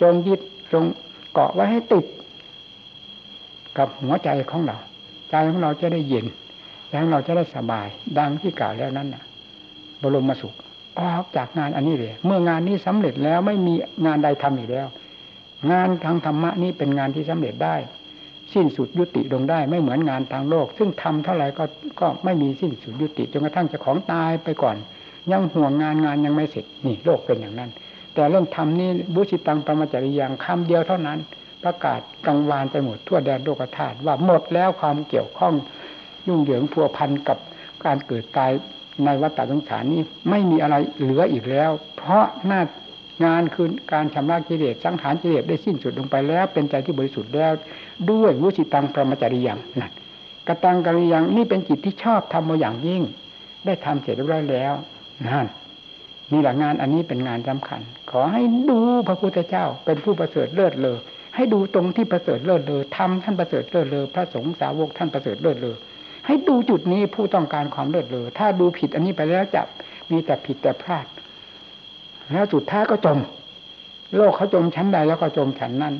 จงยึดจงเกาะไว้ให้ติด กับหัวใจของเราใจของเราจะได้เย็นใจของเราจะได้สบาย ดังที่กล่าวแล้วนั้นน่ะ บรมสุขออกจากงานอันนี้เลย เมื่องานนี้สำเร็จแล้วไม่มีงานใดทำอีกแล้ว งานทางธรรมะนี้เป็นงานที่สำเร็จได้ สิ้นสุดยุติลงได้ไม่เหมือนงานทางโลก ซึ่งทำเท่าไหร่ก็ก็ไม่มีสิ้นสุดยุติจนกระทั่งจะของตายไปก่อน ยังห่วงงานงานยังไม่เสร็จนี่โลกเป็นอย่างนั้น แต่เรื่องธรรมนี่บุชิตังปรมาจาริยังคำเดียวเท่านั้น ประกาศกังวานไปหมดทั่วแดนโลกธาตุว่าหมดแล้วความเกี่ยวข้องยุ่งเหยิงพัวพันกับการเกิดตายในวัฏฏะสงสารนี้ไม่มีอะไรเหลืออีกแล้ว เพราะหน้า งานคือการชำระกิเลสสังขารกิเลสได้สิ้นสุดลงไปแล้ว เป็นใจที่บริสุทธิ์แล้ว ด้วยวุชิตังปรมาจาริยังนั่นกตังกริยังนี่เป็นจิตที่ชอบทำมาอย่างยิ่ง ได้ทำเสร็จเรียบร้อยแล้วนั่นนี่แหละงานอันนี้เป็นงานสำคัญ ขอให้ดูพระพุทธเจ้า เป็นผู้ประเสริฐเลิศเลอให้ดูตรงที่ประเสริฐเลิศเลอทำท่านประเสริฐเลิศเลอพระสงฆ์สาวกท่านประเสริฐเลิศเลอให้ดูจุดนี้ผู้ต้องการความเลิศเลอถ้าดูผิดอันนี้ไปแล้วจะมีแต่ผิดแต่พลาด แล้วสุดท้ายก็จม โลกเขาจมชั้นใดแล้วก็จมชั้นนั้น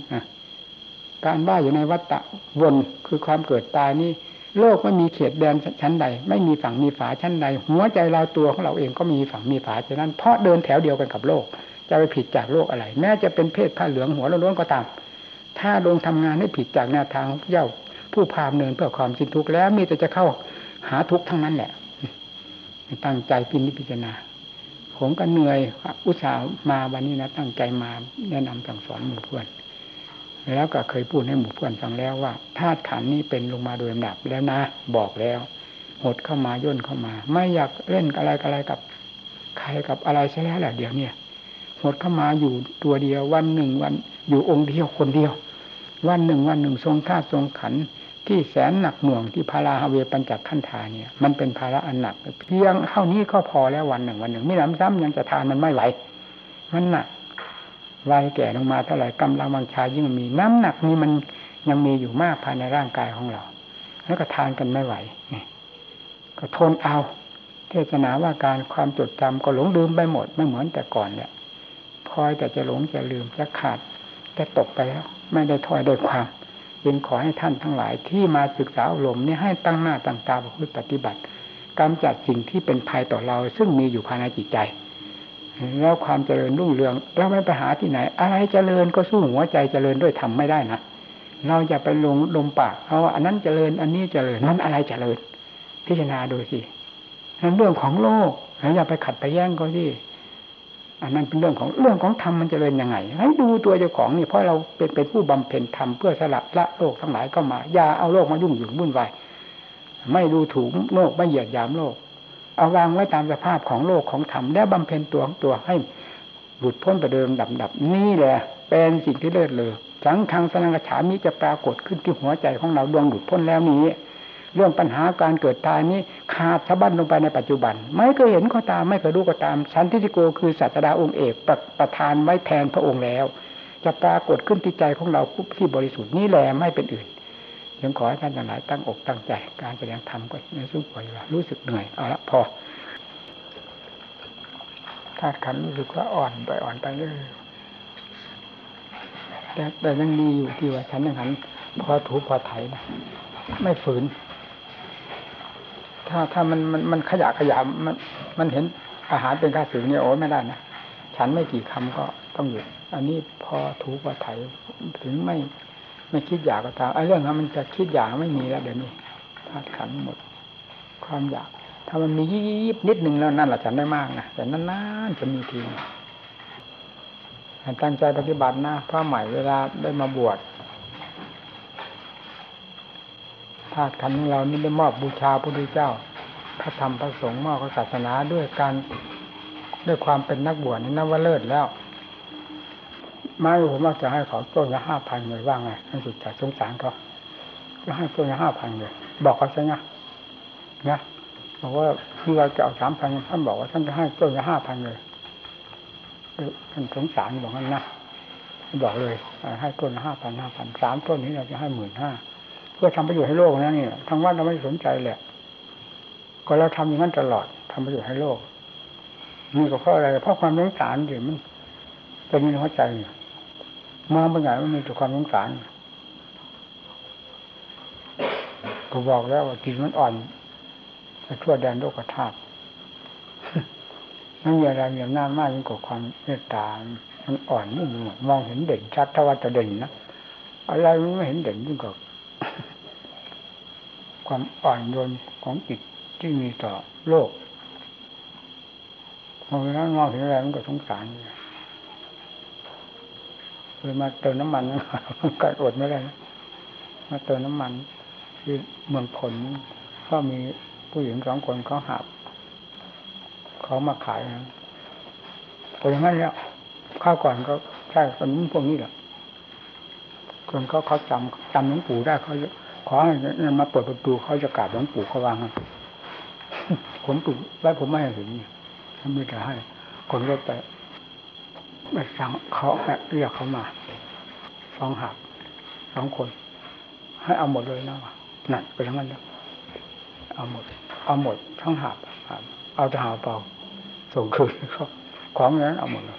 การว่าอยู่ในวัฏฏะวนคือความเกิดตายนี่โลกไม่มีเขตแดนชั้นใด ไม่มีฝั่งมีฝาชั้นใด หัวใจเราตัวของเราเองก็มีฝั่งมีฝาฉะนั้นเพราะเดินแถวเดียวกันกับโลก จะไปผิดจากโลกอะไร แม้จะเป็นเพศผ้าเหลืองหัวล้วนก็ตาม ถ้าลงทำงานให้ผิดจากแนวทางเย้าผู้พามเนินเพื่อความสิ้นทุกข์แล้วมีแต่จะเข้าหาทุกข์ทั้งนั้นแหละ ตั้งใจพินิจพิจารณา ผมก็เหนื่อยอุตส่าห์มาวันนี้นะตั้งใจมาแนะนำสั่งสอนหมู่เพื่อน แล้วก็เคยพูดให้หมู่เพื่อนฟังแล้วว่าธาตุขันนี้เป็นลงมาโดยลำดับแล้วนะ บอกแล้วหดเข้ามาย่นเข้ามา ไม่อยากเล่นอะไรอะไรกับใครกับอะไรใช่แล้วแหละเดี๋ยวเนี่ยหดเข้ามาอยู่ตัวเดียววันหนึ่งวันอยู่องค์เดียวคนเดียว วันหนึ่งวันหนึ่งทรงธาตุทรงขัน ที่แสนหนักหน่วงที่พาราฮาเวปัญจขันธาเนี่ย มันเป็นภาระอันหนักเพียงเท่านี้ก็พอแล้ววันหนึ่งวันหนึ่งไม่น้ำซ้ำยังจะทานมันไม่ไหวมันหนักวัยแก่ลงมาเท่าไหร่กำลังวังชายิ่งมีน้ำหนักนี้มันยังมีอยู่มากภายในร่างกายของเรา แล้วก็ทานกันไม่ไหวก็ทนเอาเทศนาว่าการความจดจำก็หลงลืมไปหมดไม่เหมือนแต่ก่อนเนี่ยพอยแต่จะหลงจะลืมจะขาดจะตกไปแล้ว ไม่ได้ถอยได้ความ ยังขอให้ท่านทั้งหลายที่มาศึกษาอารมนี้ให้ตั้งหน้าตั้งตาประพฤติปฏิบัติกำจัดสิ่งที่เป็นภัยต่อเรา ซึ่งมีอยู่ภายในจิตใจ แล้วความเจริญรุ่งเรือง เราไม่ไปหาที่ไหน อะไรเจริญก็สู้หัวใจเจริญด้วยธรรมไม่ได้นะเราจะไปลงลมปากเพราะว่าอันนั้นเจริญอันนี้เจริญนั้นอะไรเจริญ พิจารณาดูสินั้นเรื่องของโลกอย่าไปขัดไปแย้งก็สิ อันนั้นเป็นเรื่องของเรื่องของธรรมมันจะเจริญยังไง ให้ดูตัวเจ้าของนี่เพราะเราเป็นเป็นผู้บำเพ็ญธรรมเพื่อสละละโลกทั้งหลายก็มาอย่าเอาโลกมายุ่งหยุ่งวุ่นวายไม่ดูถูกโลกไม่เหยียดหยามโลก เอาวางไว้ตามสภาพของโลกของธรรมแล้วบำเพ็ญตัวของตัวให้หลุดพ้นไปเดิมดับดับนี่แหละเป็นสิ่งที่เลิศเลยสังฆังสนังกฉามิจะปรากฏขึ้นที่หัวใจของเราดวงหลุดพ้นแล้วนี้ เรื่องปัญหาการเกิดตายนี้ขาดสะบั้นลงไปในปัจจุบัน ไม่เคยเห็นก็ตามไม่เคยรู้ก็ตามสันติโกคือศาสดาองค์เอกประประทานไว้แทนพระองค์แล้ว จะปรากฏขึ้นที่ใจของเราที่บริสุทธิ์นี้แหละไม่เป็นอื่นยังขอให้ท่านทั้งหลายตั้งอกตั้งใจ การแสดงธรรมก็ในสุขปล่อยว่ารู้สึกเหนื่อยเอาละพอธาตุขันรู้สึกว่าอ่อนไปอ่อนไปเรื่อยแต่แต่ยังดีอยู่ที่ว่าฉันยังหันพอถูพอไถนะไม่ฝืน ถ้าถ้ามันมันมันขยะขยะมันมันเห็นอาหารเป็นข้าศึกเนี่ยโอ้ไม่ได้นะฉันไม่กี่คำก็ต้องหยุดอันนี้พอถูพอไถถึงไม่ไม่คิดอยากก็ตามไอ้เรื่องนั้นมันจะคิดอยากไม่มีแล้วเดี๋ยวนี้ธาตุขันหมด ความอยาก ถ้ามันมียิบนิดหนึ่งแล้วนั่นแหละฉันได้มากนะแต่นานๆจะมีทีตั้งใจปฏิบัตินะพระใหม่เวลาได้มาบวช ธาตุขันของเรานี่ได้มอบบูชาพระพุทธเจ้า พระธรรมพระสงฆ์มอบศาสนาด้วยการด้วยความเป็นนักบวชนี่นับว่าเลิศแล้วไม่ผมว่าจะให้เขาต้นละห้าพันเลยว่าไงท่านสุดใจสงสารเขาจะให้ต้นละห้าพันเลยบอกเขาใช่ไหมนะบอกว่าคือเราจะเอาสามพันท่านบอกว่าท่านจะให้ต้นละห้าพันเลยท่านสงสารบอกงั้นนะบอกเลยให้ต้นละห้าพันห้าพันสามต้นนี้เราจะให้หมื่นห้า พื่อทำประโยชน์ให้โลกนั่นนี่ทางวัดเราไม่สนใจแหละ ก็เราทำอย่างนั้นตลอดทำประโยชน์ให้โลกนี่ก็เพราะอะไรเพราะความสงสารดี๋ยวมันเป็นในหัวใจมองไปไหนมันมีแต่ความสงสารก็บอกแล้วว่าจิตมันอ่อนไปทั่วแดนโลกธาตุนั่นมีอะไรมีอำนาจมากยิ่งกว่าความเมตตามันอ่อนนี่มองเห็นเด่นชัดถ้าว่าจะเด่นนะอะไรมันไม่เห็นเด่นยิ่งกว่า ความอ่อนโยนของจิตที่มีต่อโลกพอเวลามองเห็นอะไรมันก็สงสารเลยมาเติมน้ำมันมันก็อดไม่ได้นะมาเติมน้ำมันที่เมืองผลก็มีผู้หญิงสองคนเขาหับเขามาขายนะพออย่างนั้นแล้วข้าวก่อนก็ใช่คนนี้พวกนี้แหละคนเขาเขาจำจำหลวงปู่ได้เขา ขอให้มาเปิดประตูเขาจะกราบหลวงปู่เขาวางผมปู่ไว้ผมไม่ให้เห็นท่านไม่ได้ให้ คนก็ไปไปสั่งเขาเรียกเขามาสองหักสองคน ให้เอาหมดเลยนะนั่นไปทั้งนั้นแล้วเอาหมด เอาหมดทั้งหักเอาจะหาเปล่าส่งคืนเขาของนั้นเอาหมดเลย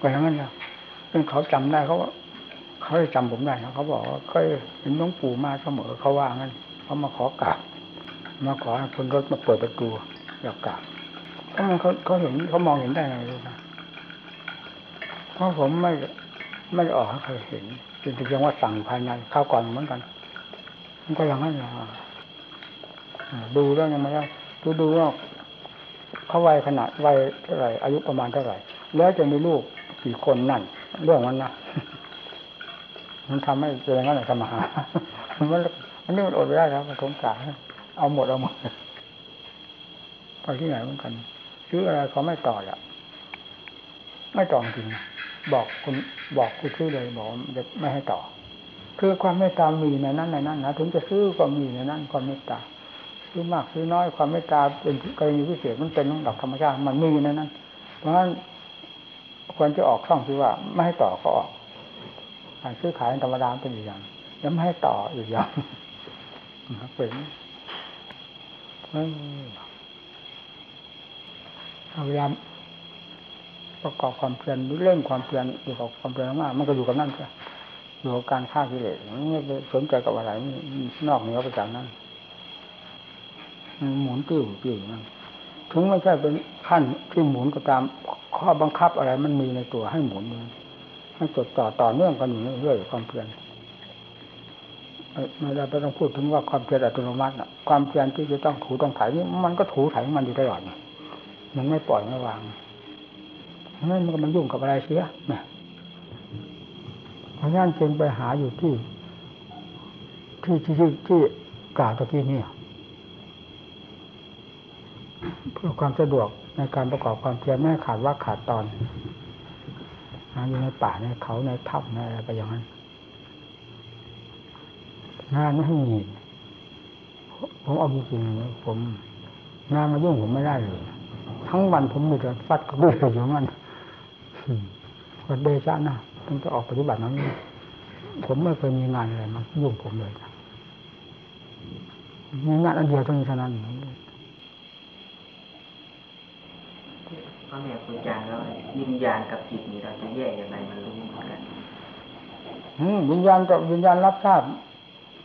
ไปทั้งนั้นแล้วเป็นเขาจำได้เขาว่า เขาจำผมได้นะเขาบอกว่าเคยเห็นหลวงปู่มาเสมอเขาว่างั้นเขามาขอกราบมาขอคนรถมาเปิดประตูอยากกราบเพราะมันเขาเขาเห็นเขามองเห็นได้ไงรู้นะเพราะผมไม่ไม่ออกให้ใครเห็นจริงๆยังว่าสั่งภายในข้าวก่อนเหมือนกัน มันก็ยังนั้นนะดูแล้วยังไม่ได้ดูดูว่าเขาวัยขนาดวัยเท่าไหร่อายุประมาณเท่าไหร่ แล้วจะมีลูกกี่คนนั่นเรื่องมันนะ มันทำให้เจออย่างนั้นเลยทำมาหามันมันนี่มันอดไม่ได้ครับมันสงสารเอาหมดเอาหมดไปที่ไหนเหมือนกันซื้ออะไรเขาไม่ต่ออะไม่ต่อจริงบอกคุณบอกคุณซื้อเลยบอกจะไม่ให้ต่อ คือความเมตตามีในนั้นในนั้นนะถึงจะซื้อก็มีในนั้นความเมตตาซื้อมากซื้อน้อยความเมตตาเป็นกรณีพิเศษมันเป็นของหลักธรรมชาติมันมีในนั้น เพราะฉะนั้นควรจะออกช่องที่ว่า ไม่ให้ต่อก็ออก การซื้อขายธรรมดาเป็นอีกอย่างแล้วไม่ให้ต่ออีกอย่างเป็นเวลาประกอบความเพียรหรือเร่งความเพียรอยู่กับความเพียรมากมันก็อยู่กับนั่นใช่อยู่กับการฆ่ากิเลสไม่สนใจกับอะไรนอกเหนือไปจากนั้นหมุนติ้วติ้วนั่นถึงไม่ใช่เป็นขั้นที่หมุนก็ตามข้อบังคับอะไร มันมีในตัวให้หมุน ให้จดต่อต่อเนื่องกันอยู่เรื่อยๆความเพียรไม่ได้ไปต้องพูดถึงว่าความเพียรอัตโนมัติความเพียรที่จะต้องถูต้องไถนี่มันก็ถูไถมันอยู่ตลอดมันไม่ปล่อยไม่วางนั่นมันก็มันยุ่งกับอะไรเสียเนี่ยเพราะงั้นจึงไปหาอยู่ที่ที่ ที่ที่ที่กล่าวตะกี้นี่เพื่อความสะดวกในการประกอบความเพียรไม่ขาดว่าขาดตอน อยู่ในป่าในเขาในถ้ำในอะไรไปอย่างนั้นงานไม่ให้มีผมเอาจริงๆผมงานมายุ่งผมไม่ได้เลย ทั้งวันผมมีแต่ฟัดกับเบื่ออยู่มันคนเดชะนะต้องจะออกปฏิบัตินั้นผมไม่เคยมีงานอะไรมายุ่งผมเลยมีงานอันเดียวเท่านี้เท่านั้น พ่อแม่ครูอาจารย์แล้ววิญญาณกับจิตนี่เราจะแยกยังไงมันรู้เหมือนกันวิญญาณกับวิญญาณรับทราบ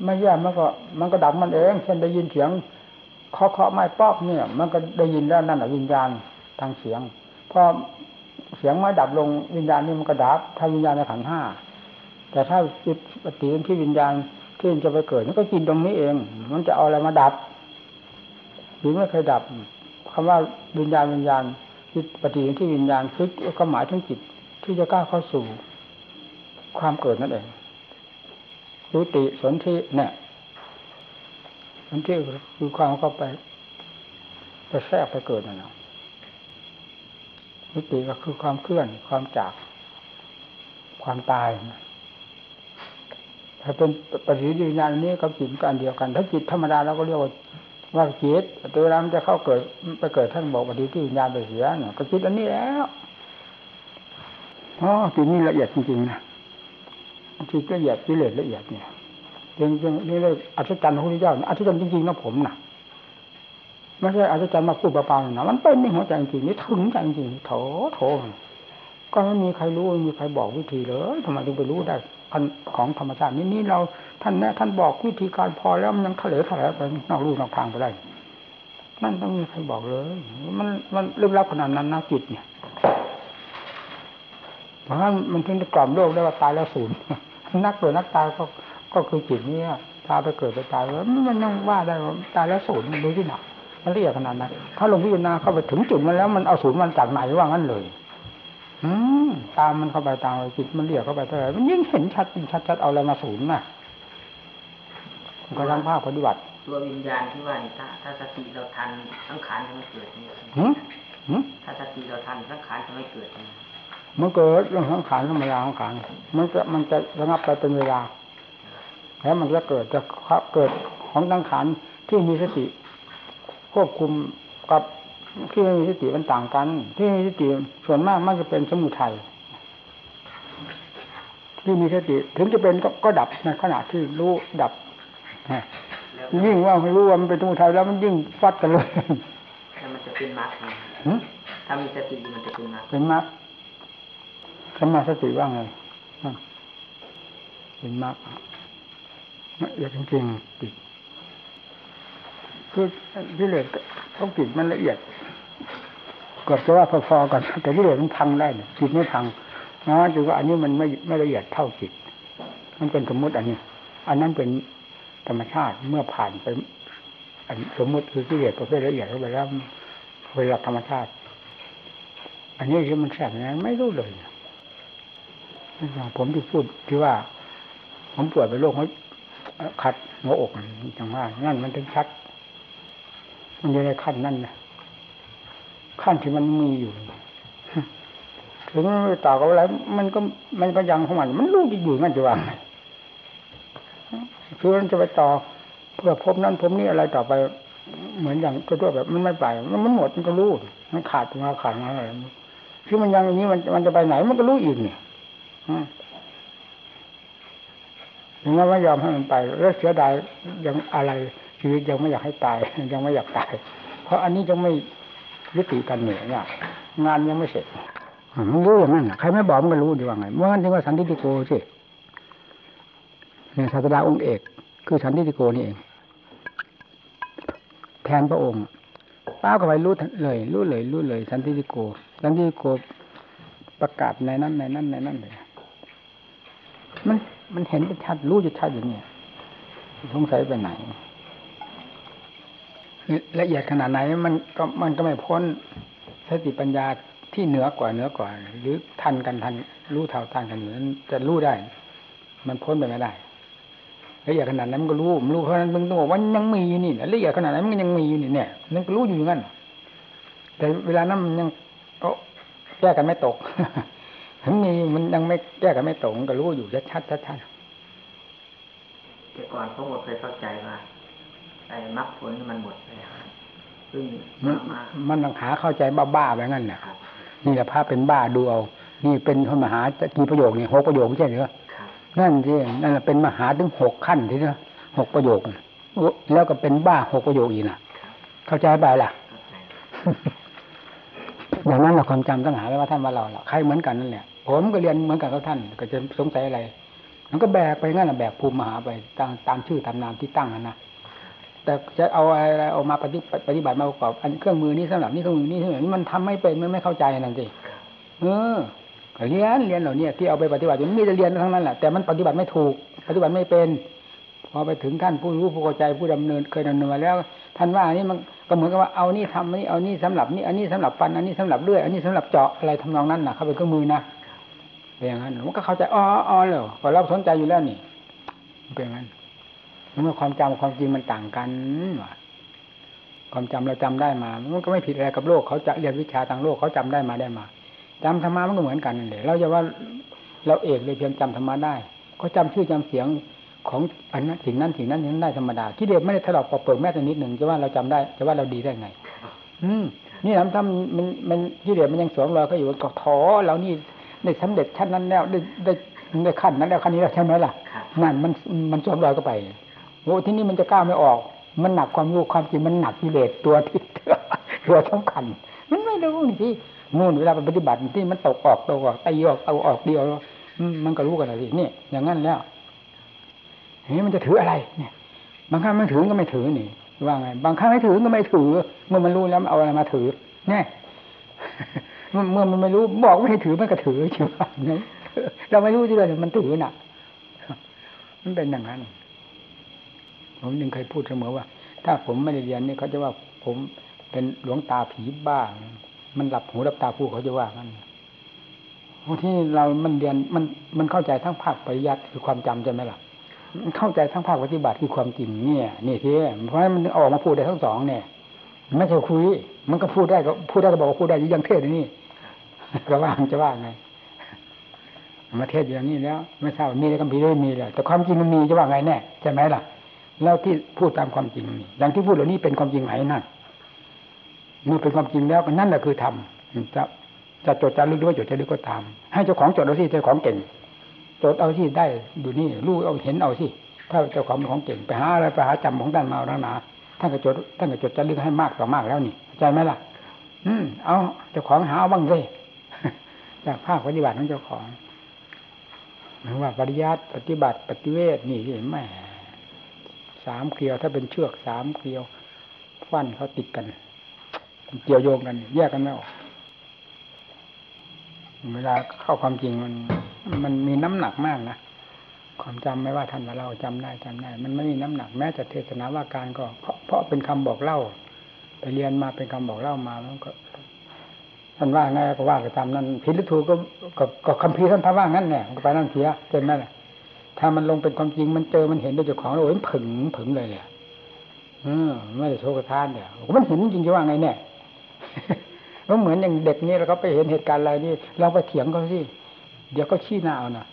ไม่แยกมันก็ มันก็ดับมันเองเช่นได้ยินเสียงเคาะเคาะไม้ป๊อกเนี่ย มันก็ได้ยินแล้วนั่นแหละวิญญาณทางเสียงพอเสียงไม้ดับลงวิญญาณนี่มันก็ดับถ้าวิญญาณในขันห้าแต่ถ้าจิตปฏิที่วิญญาณที่จะไปเกิดมันก็กินตรงนี้เอง มันจะเอาอะไรมาดับหรือไม่เคยดับคำว่าวิญญาณวิญญาณ จิตปฏิที่วิญญาณคือก็หมายถึงจิตที่จะกล้าเข้าสู่ความเกิดนั่นเองยุติสนธิเนี่ยสนธิคือความเข้าไปไปแทรกไปเกิดนั่นแหละยุติก็คือความเคลื่อนความจากความตายถ้าเป็นปฏิวิญญาณนี้กับจิตก็อันเดียวกัน ถ้าจิตธรรมดาเราก็เรียกว่า ว่าจิตตัวเรามจะเข้าเกิดไปเกิดท่านบอกปฏิวิญญาณไปเสียเนี่ยก็จิตอันนี้แล้วอ๋อจิตนี่ละเอียดจริงๆนะจิตละเอียดกิเลสละเอียดเนี่ยจริงจริงนี่เลยอัศจรรย์ของพระพุทธเจ้าอัศจรรย์จริงๆนะผมนะไม่ใช่อัศจรรย์มาพูดเปล่าๆนะมันเป็นในหัวใจจริงนี่ถึงใจจริงโถโถก็ไม่มีใครรู้ไม่มีใครบอกวิธีเลยทำไมถึงไปรู้ได้ ของธรรมชาตินี้นี่เราท่านแนะท่านบอกวิธีการพอแล้วมันยังทะเลทะเลไปนอกรูนอกทางไปได้ นั่นต้องมีใครบอกเลย มันมันลึกลับขนาดนั้นนะจิตเนี่ยเพราะฉะนั้นมันถึงจะกล่อมโลกได้ว่าตายแล้วศูนย์นักเกิดนักตายก็ก็คือจิตนี้พาไปเกิดไปตายแล้วมันยังว่าได้ว่าตายแล้วศูนย์ดูที่หนักมันละเอียดขนาดนั้นถ้าลงพิจารณาเข้าไปถึงจุดมันแล้วมันเอาศูนย์มันจากไหนว่างั้นเลย ตามมันเข้าไปตามจิตมันเรียกเข้าไปเท่าไหร่มันยิ่งเห็นชัดชัดชัดเอาอะไรมาศูนย์น่ะกำลังภาคปฏิบัติ ตัววิญญาณที่ว่านี่ถ้าถ้าสติเราทันสังขารจะไม่เกิดนี่หืมหืมถ้าสติเราทันสังขารจะไม่เกิดนี่มันเกิดเรื่องสังขารธรรมดาสังขารมันจะมันจะระงับไปเป็นเวลา แล้วมันจะเกิดจะเกิดของสังขารที่มีสติควบคุมกับ ที่ไม่มีสติมันต่างกัน ที่มีสติส่วนมากมันจะเป็นสมุทัยที่มีสติถึงจะเป็นก็ก็ดับในขณะที่รู้ดับยิ่งว่าไม่รู้ว่ามันเป็นสมุทัยแล้วมันยิ่งฟัดกันเลยแล้วมันจะเป็นมรรคไงหึถ้ามีสติมันจะเป็นมรรคเป็นมรรคสมาสติว่าไงนั่นเป็นมรรคละเอียดจริงๆจิต คือกิเลสต้องจิตมันละเอียดเกือบจะว่าพอๆกันแต่กิเลสมันพังได้จิตไม่พังนะจึงว่าอันนี้มันไม่ไม่ละเอียดเท่าจิต มันเป็นสมมติอันนี้ อันนั้นเป็นธรรมชาติเมื่อผ่านไปอันสมมติคือกิเลสประเภทละเอียดเข้าไปแล้วเวลาธรรมชาติ อันนี้ที่มันแสบนั้นไม่รู้เลยอย่างผมที่พูดที่ว่า ผมป่วยเป็นโรคขัดหัวอกอย่างว่านั่นมันถึงชัด มันอยู่ในขั้นนั่นนะขั้นที่มันมีอยู่ถึงมันไม่ต่อกับอะไรมันก็มันก็ยังของมัน มันรู้อยู่งั้นจะว่าไงคือมันจะไปต่อเพื่อพบนั้นพบนี้อะไรต่อไป เหมือนอย่างทั่วๆแบบ มันไม่ไปมันหมดมันก็รู้มันขาดมาขาดมาอะไรคือมันยังอย่างนี้มันมันจะไปไหน มันก็รู้อีกนี่อืมถึงว่ายอมให้มันไป แล้วเสียดายยังอะไร ชีวิตยังไม่อยากให้ตาย ยังไม่อยากตาย เพราะอันนี้ยังไม่ยุติกันเหนื่อยเนี่ยงานยังไม่เสร็จมันรู้อย่างนั้นใครไม่บอกมันก็รู้ดีว่าไงเมื่อนั้นถึงว่าสันติโกสิเนี่ยศาสดาองค์เอก คือสันติโกนี่เอง แทนพระองค์ป้าก็ไปรู้เลย รู้เลย รู้เลย สันติโก สันติโกประกาศในนั้นในนั้นในนั้นเลยมันมันเห็นเป็นชัดรู้จะชัดอย่างเนี้ยสงสัยไปไหน ละเอียดขนาดไหนมันก็มันก็ไม่พ้นสติปัญญาที่เหนือกว่าเหนือกว่า หรือทันกันทันรู้เท่าทันกันอยู่นั้นจะรู้ได้ มันพ้นไปไม่ได้ละเอียดขนาดนั้นมันก็รู้มันรู้เพราะนั้นมึงต้องบอกว่ายังมีอยู่นี่ละเอียดขนาดนั้นมันยังมีอยู่นี่เนี่ยมันก็รู้อยู่อย่างนั้นแต่เวลานั้นมันยังก็แก้กันไม่ตกถึงมีมันยังไม่แก้กันไม่ตกมันก็รู้อยู่ชัดชัดชัดชัดแต่ก่อนผมก็เคยเข้าใจว่า ไอ้มรรคผลมันหมดไปแล้วซึ่งมันมามันต้องหาเข้าใจบ้าๆไปงั้นแหละครับนี่แหละพระเป็นบ้าดูเอา นี่เป็นคนมหาจะกี่ประโยคนี่หกประโยคไม่ใช่เหรอครับนั่นสินั่นแหละเป็นมหาถึงหกขั้นทีเดียวหกประโยคโอ้แล้วก็เป็นบ้าหกประโยคอีกน่ะเข้าใจไปล่ะเข้าใจอย่างนั้นเราความจำต้องหาไว้ว่าท่านว่าเราล่ะใครเหมือนกันนั่นแหละผมก็เรียนเหมือนกันกับท่าน ก็จะสงสัยอะไร มันก็แบกไปงั้นแหละแบกภูมิมหาไปตามตามชื่อตามนามที่ตั้งนั่นนะ แต่จะเอาอะไรเอามาปฏิบัติปฏิบัติมาประกอบ อันเครื่องมือนี้สำหรับนี่เครื่องมือนี้สำหรับนี่มันทำไม่เป็นมันไม่เข้าใจนั่นสิครับเออก็เรียนเรียนเหล่านี้ที่เอาไปปฏิบัติมันมีแต่เรียนทั้งนั้นแหละแต่มันปฏิบัติไม่ถูก ปฏิบัติไม่เป็น พอไปถึงท่านผู้รู้ผู้เข้าใจผู้ดำเนินเคยดำเนินมาแล้วท่านว่าอันนี้มันก็เหมือนกับว่าเอานี่ทำอันนี้เอานี่สำหรับนี่อันนี้สำหรับฟันอันนี้สำหรับเลื่อยอันนี้สำหรับเจาะอะไรทำนองนั้นนะเขาเป็นเครื่องมือนะเป็นอย่างนั้นมันก็เข้าใจอ๋ออ๋อเลยก็เราสนใจอยู่แล้วนี่มันเป็นอย่างนั้น เมื่อความจำความจริงมันต่างกันความจำเราจำได้มา มันก็ไม่ผิดอะไรกับโลกเขาจะเรียนวิชาทางโลกเขาจำได้มาได้มาจำธรรมะมันก็เหมือนกันนั่นแหละเราจะว่าเราเอกเลยเพียงจำธรรมะได้เขาจำชื่อจำเสียงของอันนั้นสิ่งนั้นสิ่งนั้นสิ่งนั้นได้ธรรมดาที่เดียไม่ได้ถลอกปอกเปิดแม้แต่นิดหนึ่งจะว่าเราจำได้จะว่าเราดีได้ไง อืมนี่ทำทำมันมันที่เดียมันยังสวมรอยเขาอยู่ก็ถอเรานี่ได้สำเร็จขั้นนั้นแล้วได้ได้ได้ขั้นนั้นแล้วขั้นนี้แล้วใช่ไหมล่ะนั่นมันมันสวมรอยเข้าไป โอ้ที่นี่มันจะก้าวไม่ออก มันหนักความรู้ความจริงมันหนักกิเลสตัวที่ตัวสำคัญ มันไม่รู้นี่ที่นู่นเวลาไปปฏิบัติที่มันตกออกตกออกตีออกเอาออกเดียวมันก็รู้กันเลยสินี่อย่างนั้นแล้วเฮ้ยมันจะถืออะไร เนี่ย บางครั้งมันถือก็ไม่ถือนี่ว่าไง บางครั้งไม่ถือก็ไม่ถือ เมื่อมันรู้แล้วเอาอะไรมาถือเนี่ยเมื่อมันไม่รู้บอกไม่ให้ถือมันก็ถือเชื่อไงเราไม่รู้ที่เลยมันถือน่ะ มันเป็นอย่างนั้น ผมยังเคยพูดเสมอว่า ถ้าผมไม่ได้เรียนนี่เขาจะว่าผมเป็นหลวงตาผีบ้า มันหลับหูหลับตาพูดเขาจะว่างั้นเพราะที่เรามันเรียนมันมันเข้าใจทั้งภาคปริยัติคือความจำใช่ไหมล่ะมันเข้าใจทั้งภาคปฏิบัติคือความจริงเนี่ยนี่ที่เพราะฉะนั้นมันออกมาพูดได้ทั้งสองเนี่ยไม่ใช่คุย มันก็พูดได้ก็พูดได้ก็บอกว่าพูดได้ยังเทศน์นี่ก็ว่ามันจะว่าไงมาเทศอย่างนี้แล้ว ไม่ทราบมีในคัมภีร์ไม่มีเลยแต่ความจริงมันมีจะว่าไงแน่ใช่ไหมล่ะ แล้วที่พูดตามความจริงนี่อย่างที่พูดเหล่านี้เป็นความจริงไหมนั่นเมื่อเป็นความจริงแล้วก็นั่นแหละคือธรรมจะจะจดจารึกหรือว่าจดจารึกก็ตาม ให้เจ้าของจดเอาสิเจ้าของเก่งจดเอาที่ได้ดูนี่รู้เอาเห็นเอาสิถ้าเจ้าของเป็นของเก่งไปหาอะไรไปหาจำของท่านมาเอาหนาท่านก็จดท่านก็จดจารึกให้มากต่อมากแล้วนี่เข้าใจไหมล่ะ อืม เอาเจ้าของหาเอาบ้างเลยจากภาคปฏิบัติของเจ้าของหมายว่าปริยัติปฏิบัติปฏิเวทนี่สิแหม่ สามเกลียว ถ้าเป็นเชือกสามเกลียว ฟันเขาติดกัน เกี่ยวโยงกัน แยกกันไม่ออก เวลาเข้าความจริงมัน มันมีน้ำหนักมากนะความจำไม่ว่าท่านว่าเราจำได้จำได้ มันไม่มีน้ำหนักแม้แต่เทศนาว่าการก็ เพราะเพราะเป็นคำบอกเล่า ไปเรียนมาเป็นคำบอกเล่ามามันก็ท่านว่าไงก็ว่าไปตามนั้นผิดหรือถูกก็ก็คำพีท่านพระว่างั้นเนี่ยก็ไปนั่นเสียเช่นนั้นแหละ ถ้ามันลงเป็นความจริงมันเจอมันเห็นด้วยเจ้าของแล้วโอ้ยผึ่งผึ่งเลยเนี่ยเออไม่ได้โชกทานเนี่ยมันเห็นจริงๆว่าไงเนี่ยก็เหมือนอย่างเด็กนี่เราก็ไปเห็นเหตุการณ์อะไรนี่เราไปเถียงเขาสิเดี๋ยวก็ชี้หน้าเอานะ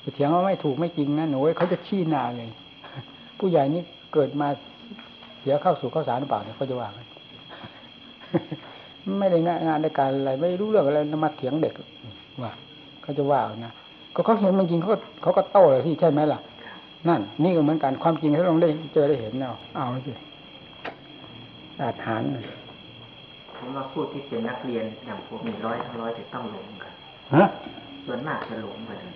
ไปเถียงว่าไม่ถูกไม่จริงนะหนูเขาจะชี้หน้าเลย ผู้ใหญ่นี่เกิดมาเสียเข้าสู่ข้าวสารหรือเปล่าเนี่ยเขาจะว่าไม่ได้งานงานในการอะไรไม่รู้เรื่องอะไรมาเถียงเด็กว่าเขาจะว่าเอานะ ก็เขาเห็นมันจริงเขาก็เขาก็โต้เลยที่ใช่ไหมล่ะ นั่น นี่ก็เหมือนกันความจริงถ้าลองได้เจอได้เห็นเอาเอาสิอาจหารผมว่าผู้ที่เป็นนักเรียนอย่างผมมีร้อยทั้งร้อยจะต้องหลงกันฮะส่วนมากจะหลงไปเลย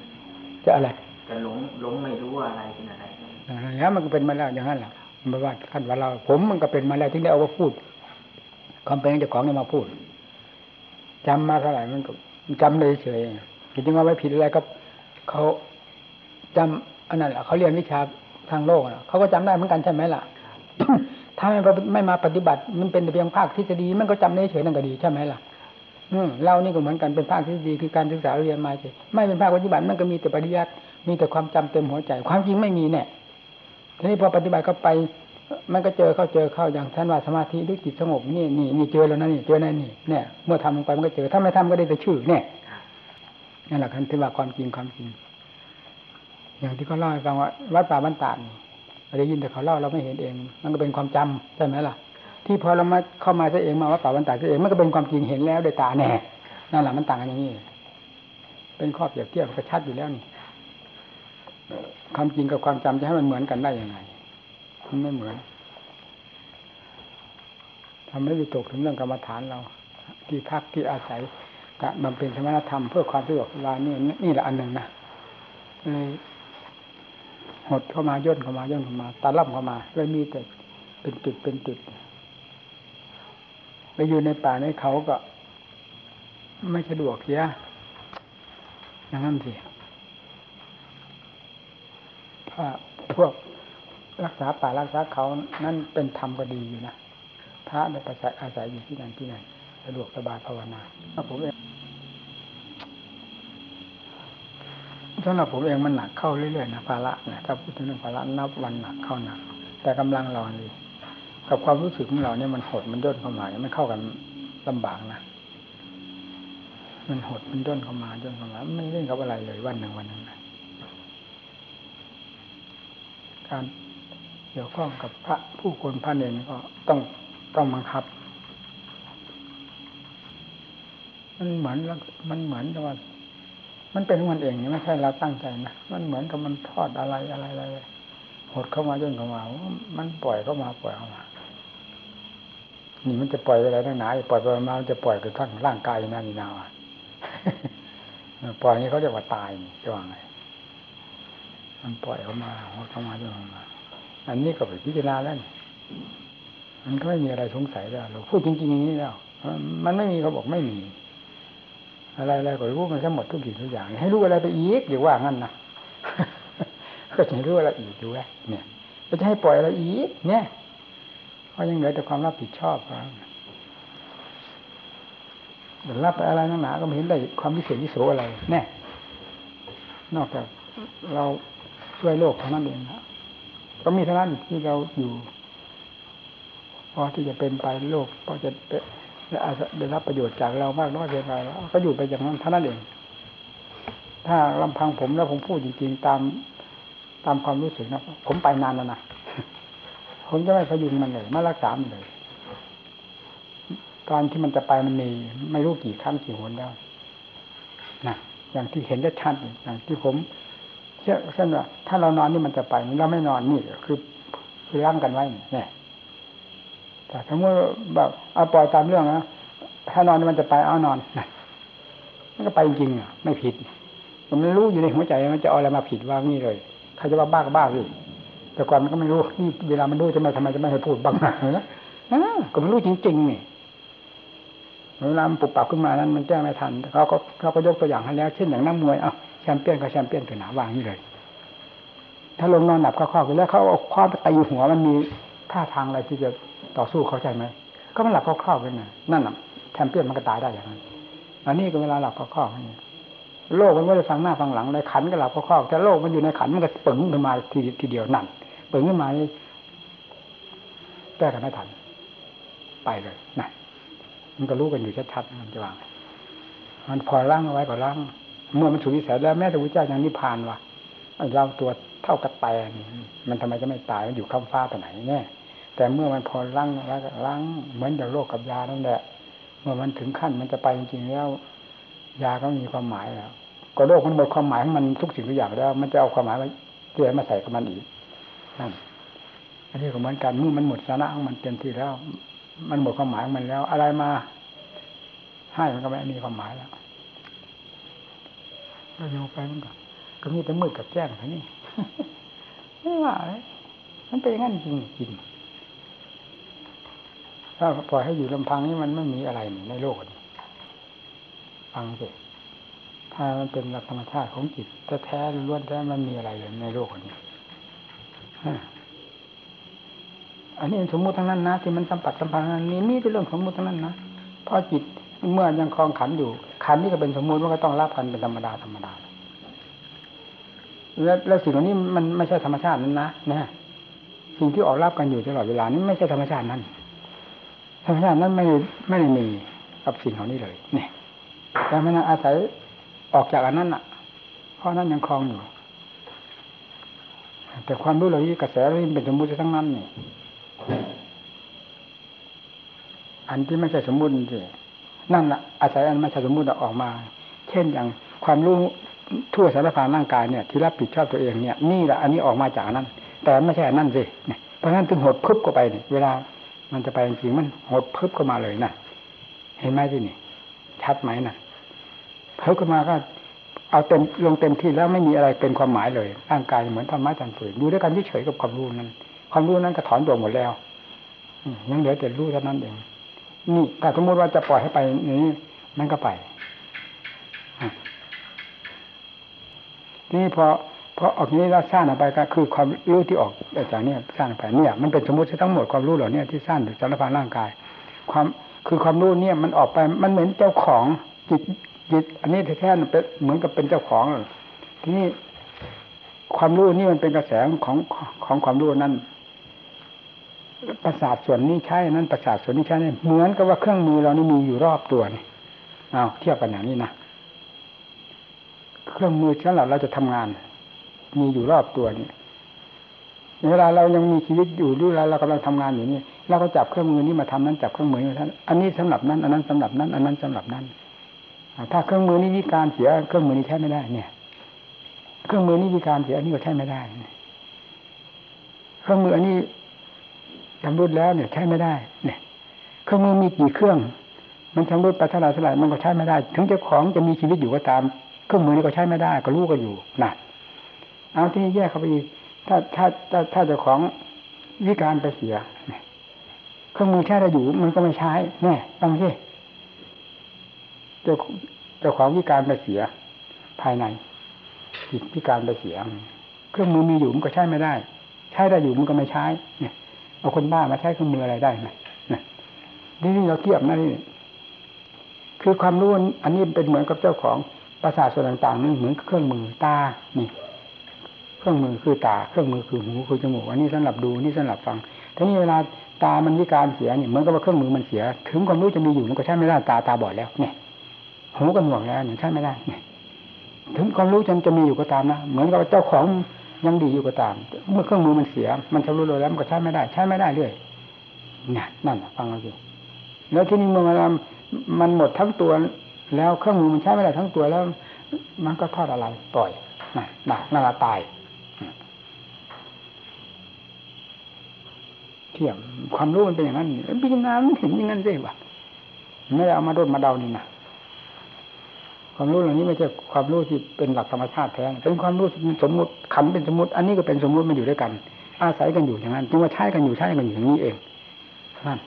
จะอะไรจะหลงหลงไม่รู้ว่าอะไรเป็นอะไรอย่างนั้นมันก็เป็นมาแล้วอย่างนั้นแหละไม่ว่าท่านว่าเรา ผมมันก็เป็นมาแล้วที่ได้เอามาพูดความเป็นเจ้าของเนี่ยมาพูดจำมาเท่าไหร่มันก็จำเลยเฉยจริงๆว่าไม่ผิดอะไรก็ เขาจำอันนั้นแหละเขาเรียนวิชาทางโลกนะเขาก็จำได้เหมือนกันใช่ไหมล่ะ ถ้าไม่ไม่มาปฏิบัติมันเป็นเพียงภาคทฤษฎีมันก็จำได้เฉยนั่นก็ดีใช่ไหมล่ะอืมเรานี่ก็เหมือนกันเป็นภาคทฤษฎีคือการศึกษาเรียนมาเฉยไม่เป็นภาคปฏิบัติมันก็มีแต่ปริยัติมีแต่ความจำเต็มหัวใจ ความจริงไม่มีเนี่ยทีนี้พอปฏิบัติเข้าไป มันก็เจอเข้าเจอเข้าอย่างท่านว่าสมาธิหรือจิตสงบนี่นี่นี่เจอแล้วนะนี่เจอนั่นนี่เนี่ย เมื่อทำลงไปมันก็เจอถ้าไม่ทำก็ได้แต่ชื่อเนี่ย นั่นแหละคันที่ว่าความจริงความจริง อย่างที่เขาเล่าให้ฟังว่าวัดป่าบ้านตาดเราได้ยินแต่เขาเล่าเราไม่เห็นเอง มันก็เป็นความจำใช่ไหมล่ะ ที่พอเรามาเข้ามาซะเองมาวัดป่าบ้านตาดซะเองมันก็เป็นความจริงเห็นแล้วโดยตาแน่นั่นแหละมันต่างกันอย่างนี้เป็นข้อเปรียบเทียบก็ชัดอยู่แล้วนี่ความจริงกับความจำจะให้มันเหมือนกันได้ยังไงมันไม่เหมือนทำให้วิตกถึงเรื่องกรรมฐานเรา ที่พักที่อาศัย การบำเพ็ญสมณธรรมเพื่อความสะดวกสบายนี่นี่แหละอันหนึ่งนะเลยหดเข้ามาย่นเข้ามาย่นเข้ามาตาล่ำเข้ามาเลยมีแต่เป็นจุดเป็นจุดไปอยู่ในป่าในเขาก็ ไม่สะดวกเสียอย่างนั้นสิถ้าพวกรักษาป่ารักษาเขานั่นเป็นธรรมก็ดีอยู่นะพระได้ประสาอาศัยอยู่ที่นั่นที่นั่น สะดวกสบายภาวนาถ้าผมเองสำหรับผมเองมันหนักเข้าเรื่อยๆนะภาระนี่ยถ้าพูดถึงเรื่องภาระนับวันหนักเข้าหนักแต่กำลังเราดีกับความรู้สึกของเราเนี่ยมันหดมันย่นเข้ามามันเข้ากันลำบากนะมันหดมันย่นเข้ามาย่นเข้ามาไม่เล่นกับอะไรเลยวันหนึ่งวันหนึ่งนะการเกี่ยวข้องกับพระผู้คนพระเนรก็ต้องต้องบังคับ มันเหมือนมันเหมือนกับว่า มันเป็นของมันเองนี่ไม่ใช่เราตั้งใจนะมันเหมือนกับมันทอดอะไรอะไรอะไรหดเข้ามาย่นเข้ามา มันปล่อยเข้ามาปล่อยเข้ามา นี่มันจะปล่อยอะไรทั้งหนาปล่อยไปมามันจะปล่อยกระทั่งร่างกายนั่นนี่นาอะปล่อยนี้เขาเรียกว่าตายนี่จะว่าไงมันปล่อยเข้ามาหดเข้ามาย่นเข้ามา อันนี้ก็ไปพิจารณาแล้วมันก็ไม่มีอะไรสงสัยแล้วเราพูดจริงๆอย่างนี้แล้วมันไม่มีเขาบอกไม่มี อะไรอะไรก็รู้มันทั้งหมดทุกสิ่งทุกอย่าง ให้รู้อะไรไปอีกเดี๋ยวว่างั้นนะก็จะรู้อะไรอีกดูแลเนี่ยจะให้ปล่อยอะไรอีก เนี่ยเพราะยังเหลือแต่ความรับผิดชอบเดี๋ยวรับไปอะไรนักหนาก็ไม่เห็นได้ความพิเศษที่โสอะไรแน่นอกจากเราช่วยโลกเท่านั้นเองนะก็มีเท่านั้นที่เราอยู่พอที่จะเป็นไปโลกพอจะ ได้รับประโยชน์จากเรามากน้อยเพียงไรแล้วก็อยู่ไปอย่างนั้นเท่านั้นเอง ถ้าลำพังผมแล้วผมพูดจริงๆตามตามความรู้สึกนะผมไปนานแล้วนะผมจะไม่พยุงมันเลยไม่รักษามันเลยตอนที่มันจะไปมันมีไม่รู้กี่ครั้งกี่หนแล้วนะอย่างที่เห็นได้ชัดอย่างที่ผมเชื่อเช่นว่าถ้าเรานอนนี่มันจะไปเราไม่นอนนี่คือคือร่างกันไว้เนี่ย แต่ถ้ามื่อแบบเอาปล่อยตามเรื่องนะถ้านอนมันจะไปเอานอนนะมันก็ไปจริงอะไม่ผิด มันรู้อยู่ในหัวใจมันจะเอาอะไรมาผิดว่านี่เลยใครจะว่าบ้าก็บ้าสิแต่ก่อนมันก็ไม่รู้นี่เวลามันรู้จะไม่ทำไมจะไม่ให้พูดบ้างนะก็มันรู้จริงๆนี่เวลามันปุบปับขึ้นมานั้นมันแก้ไม่ทันเขาก็เขาก็ยกตัวอย่างให้แล้ว เช่นอย่างนักมวยอะแชมเปี้ยนก็แชมเปี้ยนเป็นหนาวางนี่เลย ถ้าลงนอนหนับเข้าๆไปแล้วเขาเอาคว้าไปตีหัวมันมีท่าทางอะไรที่จะ ต่อสู้เขาใช่ไหมก็มันหลับเข้าๆไปไงนั่นน่ะแชมเปี้ยนมันก็ตายได้อย่างนั้นอันนี้ก็เวลาหลับเข้าๆนี่โลกมันไม่ได้ฟังหน้าฟังหลังเลยขันก็หลับเข้าๆแต่โลกมันอยู่ในขันมันก็ปึงขึ้นมาทีทีเดียวนั่นปึงขึ้นมาแก้กันไม่ทัน ไปเลยนั่นมันก็รู้กันอยู่ชัดๆมันจะวางมันพอร่างเอาไว้ก็ร่างเมื่อมันถูกวิสัยแล้วแม้แต่พระเจ้ายังนิพพานว่ะเราตัวเท่ากับแตนมันทำไมจะไม่ตายมันอยู่ข้ามฟ้าตัวไหนเนี่ย แต่เมื่อมันพอล้างแล้วล้างเหมือนอย่างโรคกับยานั่นแหละ เมื่อมันถึงขั้นมันจะไปจริงๆแล้ว ยาก็มีความหมายแล้วก็โรคมันหมดความหมายของมันทุกสิ่งทุกอย่างแล้ว มันจะเอาความหมายมาเจือมาใส่กับมันอีกนั่นอันนี้ก็เหมือนกันเมื่อมันหมดสาระของมันเต็มที่แล้ว มันหมดความหมายของมันแล้ว อะไรมา ให้มันก็ไม่มีความหมายแล้วก็โยไปมันก็ก็มีแต่มืดกับแจ้งเท่านี้ไม่ว่าเลยมันเป็นอย่างนั้นจริงจริง ถ้าปล่อยให้อยู่ลำพังนี่มันไม่มีอะไรในโลกนี้ฟังสิถ้ามันเป็นหลักธรรมชาติของจิตแท้ๆล้วนแท้มันมีอะไรเลยในโลกนี้อันนี้สมมุติทั้งนั้นนะที่มันสัมผัสสัมพันธ์นั้นนี่มีแต่เรื่องสมมุติทั้งนั้นนะเพราะจิตเมื่อยังคลองขันอยู่ ขันนี่ก็เป็นสมมุติมันก็ต้องรับกันเป็นธรรมดาธรรมดาแล้วแล้วสิ่งเหล่านี้มันไม่ใช่ธรรมชาตินั้นนะนะสิ่งที่ออกรับกันอยู่ตลอดเวลานี้ไม่ใช่ธรรมชาตินั้น ธรรมชาตินั้นไม่ไม่ได้มีกับสิ่งเหล่านี้เลยเนี่ยแต่มันอาศัยออกจากอันนั้นอะ เพราะนั้นยังคลองอยู่ แต่ความรู้เหล่านี้กระแสเรื่องเป็นสมมุติทั้งนั้นนี่อันที่ไม่ใช่สมมุติสินั่นแหละอาศัยอันไม่ใช่สมมุติออกมา เช่นอย่างความรู้ทั่วสารพานร่างกายเนี่ยที่รับผิดชอบตัวเองเนี่ย นี่แหละอันนี้ออกมาจากนั้น แต่ไม่ใช่อนั่นสิเพราะฉะนั้นถึงหดพึบเข้าไปเนี่ยเวลา มันจะไปจริงมันหดเพึบเข้ามาเลยนะเห็นไหมที่นี่ ชัดไหมนะเพิ่มขึ้นมาก็ เอาเต็มลงเต็มที่แล้วไม่มีอะไรเป็นความหมายเลยร่างกายเหมือนธรรมะจันทร์ฝืนดูด้วยกันเฉยกับความรู้นั้น ความรู้นั้นก็ถอนตัวหมดแล้วยังเหลือแต่รู้เท่านั้นเองนี่ถ้าสมมติว่าจะปล่อยให้ไปนี้มันก็ไปนี่พอ เพอออกนี้แล้วสร้างออกไปก็คือความรู้ที่ออกจากนี้สร้างไปเนี่ย มันเป็นสมมติทั้งหมดความรู้เหล่านี้ที่สร้างจากสารพันร่างกาย ความคือความรู้เนี่ยมันออกไปมันเหมือนเจ้าของจิตจิต อันนี้แท้ๆเป็นเหมือนกับเป็นเจ้าของทีนี้ความรู้นี่มันเป็นกระแสของของความรู้นั้นประสาทส่วนนี้ใช่นั้นประสาทส่วนนี้ใช่เหมือนกับว่าเครื่องมือเรานี่มีอยู่รอบตัวนี่เอาเทียบกันอย่างนี้นะเครื่องมือสำหรับเราจะทำงาน มีอยู่รอบตัวนี่เวลาเรายังมีชีวิตอยู่ด้วยแล้วเรากำลังทำงานอยู่นี่เราก็จับเครื่องมือนี้มาทำนั้นจับเครื่องมือนี้มาทำอันนี้สำหรับนั้น อันนั้นสำหรับนั้น อันนั้นสำหรับนั้นถ้าเครื่องมือนี้วิการเสียเครื่องมือนี้ใช้ไม่ได้ เนี่ย เครื่องมือนี้วิการเสียอันนี้ก็ใช้ไม่ได้เครื่องมืออันนี้ชำรุดแล้วเนี่ยใช้ไม่ได้ เนี่ย เครื่องมือมีกี่เครื่อง มันชำรุดไปเท่าไรเท่าไรมันก็ใช้ไม่ได้ ถึงเจ้าของจะมีชีวิตอยู่ก็ตาม เครื่องมือนี้ก็ใช้ไม่ได้ ก็รู้ก็อยู่นะ เอาที่แยกเข้าไปอีก ถ้าถ้าถ้าถ้าเจ้าของวิการไปเสียเครื่องมือใช้ได้อยู่มันก็ไม่ใช้แน่ฟังสิเจ้าเจ้าของวิการไปเสีย ภายในจิตพิการไปเสีย เครื่องมือมีอยู่มันก็ใช้ไม่ได้ ใช้ได้อยู่มันก็ไม่ใช้เนี่ยเอาคนบ้ามาใช้เครื่องมืออะไรได้ไหมนี่นี่เราเทียบนะนี่คือความรู้อันนี้เป็นเหมือนกับเจ้าของประสาทส่วนต่างๆนี่เหมือนเครื่องมือตานี่ เครื่องมือคือตา เครื่องมือคือหูคือจมูก อันนี้สำหรับดูนี่สำหรับฟังทีนี้เวลาตามันวิการเสียเนี่ยเหมือนกับว่าเครื่องมือมันเสีย ถึงความรู้จะมีอยู่มันก็ใช้ไม่ได้ตาตาบอดแล้วเนี่ยหูก็หน่วงแล้วเนี่ยใช้ไม่ได้เนี่ยถึงความรู้จนจะมีอยู่ก็ตามนะเหมือนกับเจ้าของยังดีอยู่ก็ตาม เมื่อเครื่องมือมันเสีย มันชำรุดแล้วมันก็ใช้ไม่ได้ ใช้ไม่ได้เรื่อยเนี่ยนั่นฟังเราสิแล้วที่นี่เมื่อมันมันหมดทั้งตัว แล้วเครื่องมือมันใช้ไม่ได้ทั้งตัวแล้ว มันก็ทอดอะไรปล่อยนั่นนั่นละตาย เทียมความรู้มันเป็นอย่างนั้นพิจารณามันเห็นอย่างนั้นสิวะไม่ได้เอามาดดมาเดานี่นะความรู้เหล่านี้ไม่ใช่ความรู้ที่เป็นหลักธรรมชาติแท้เป็นความรู้สมมติขันเป็นสมมติ อันนี้ก็เป็นสมมติมันอยู่ด้วยกัน อาศัยกันอยู่อย่างนั้นจึงว่าใช้กันอยู่ใช้กันอยู่อย่างนี้เองนั่น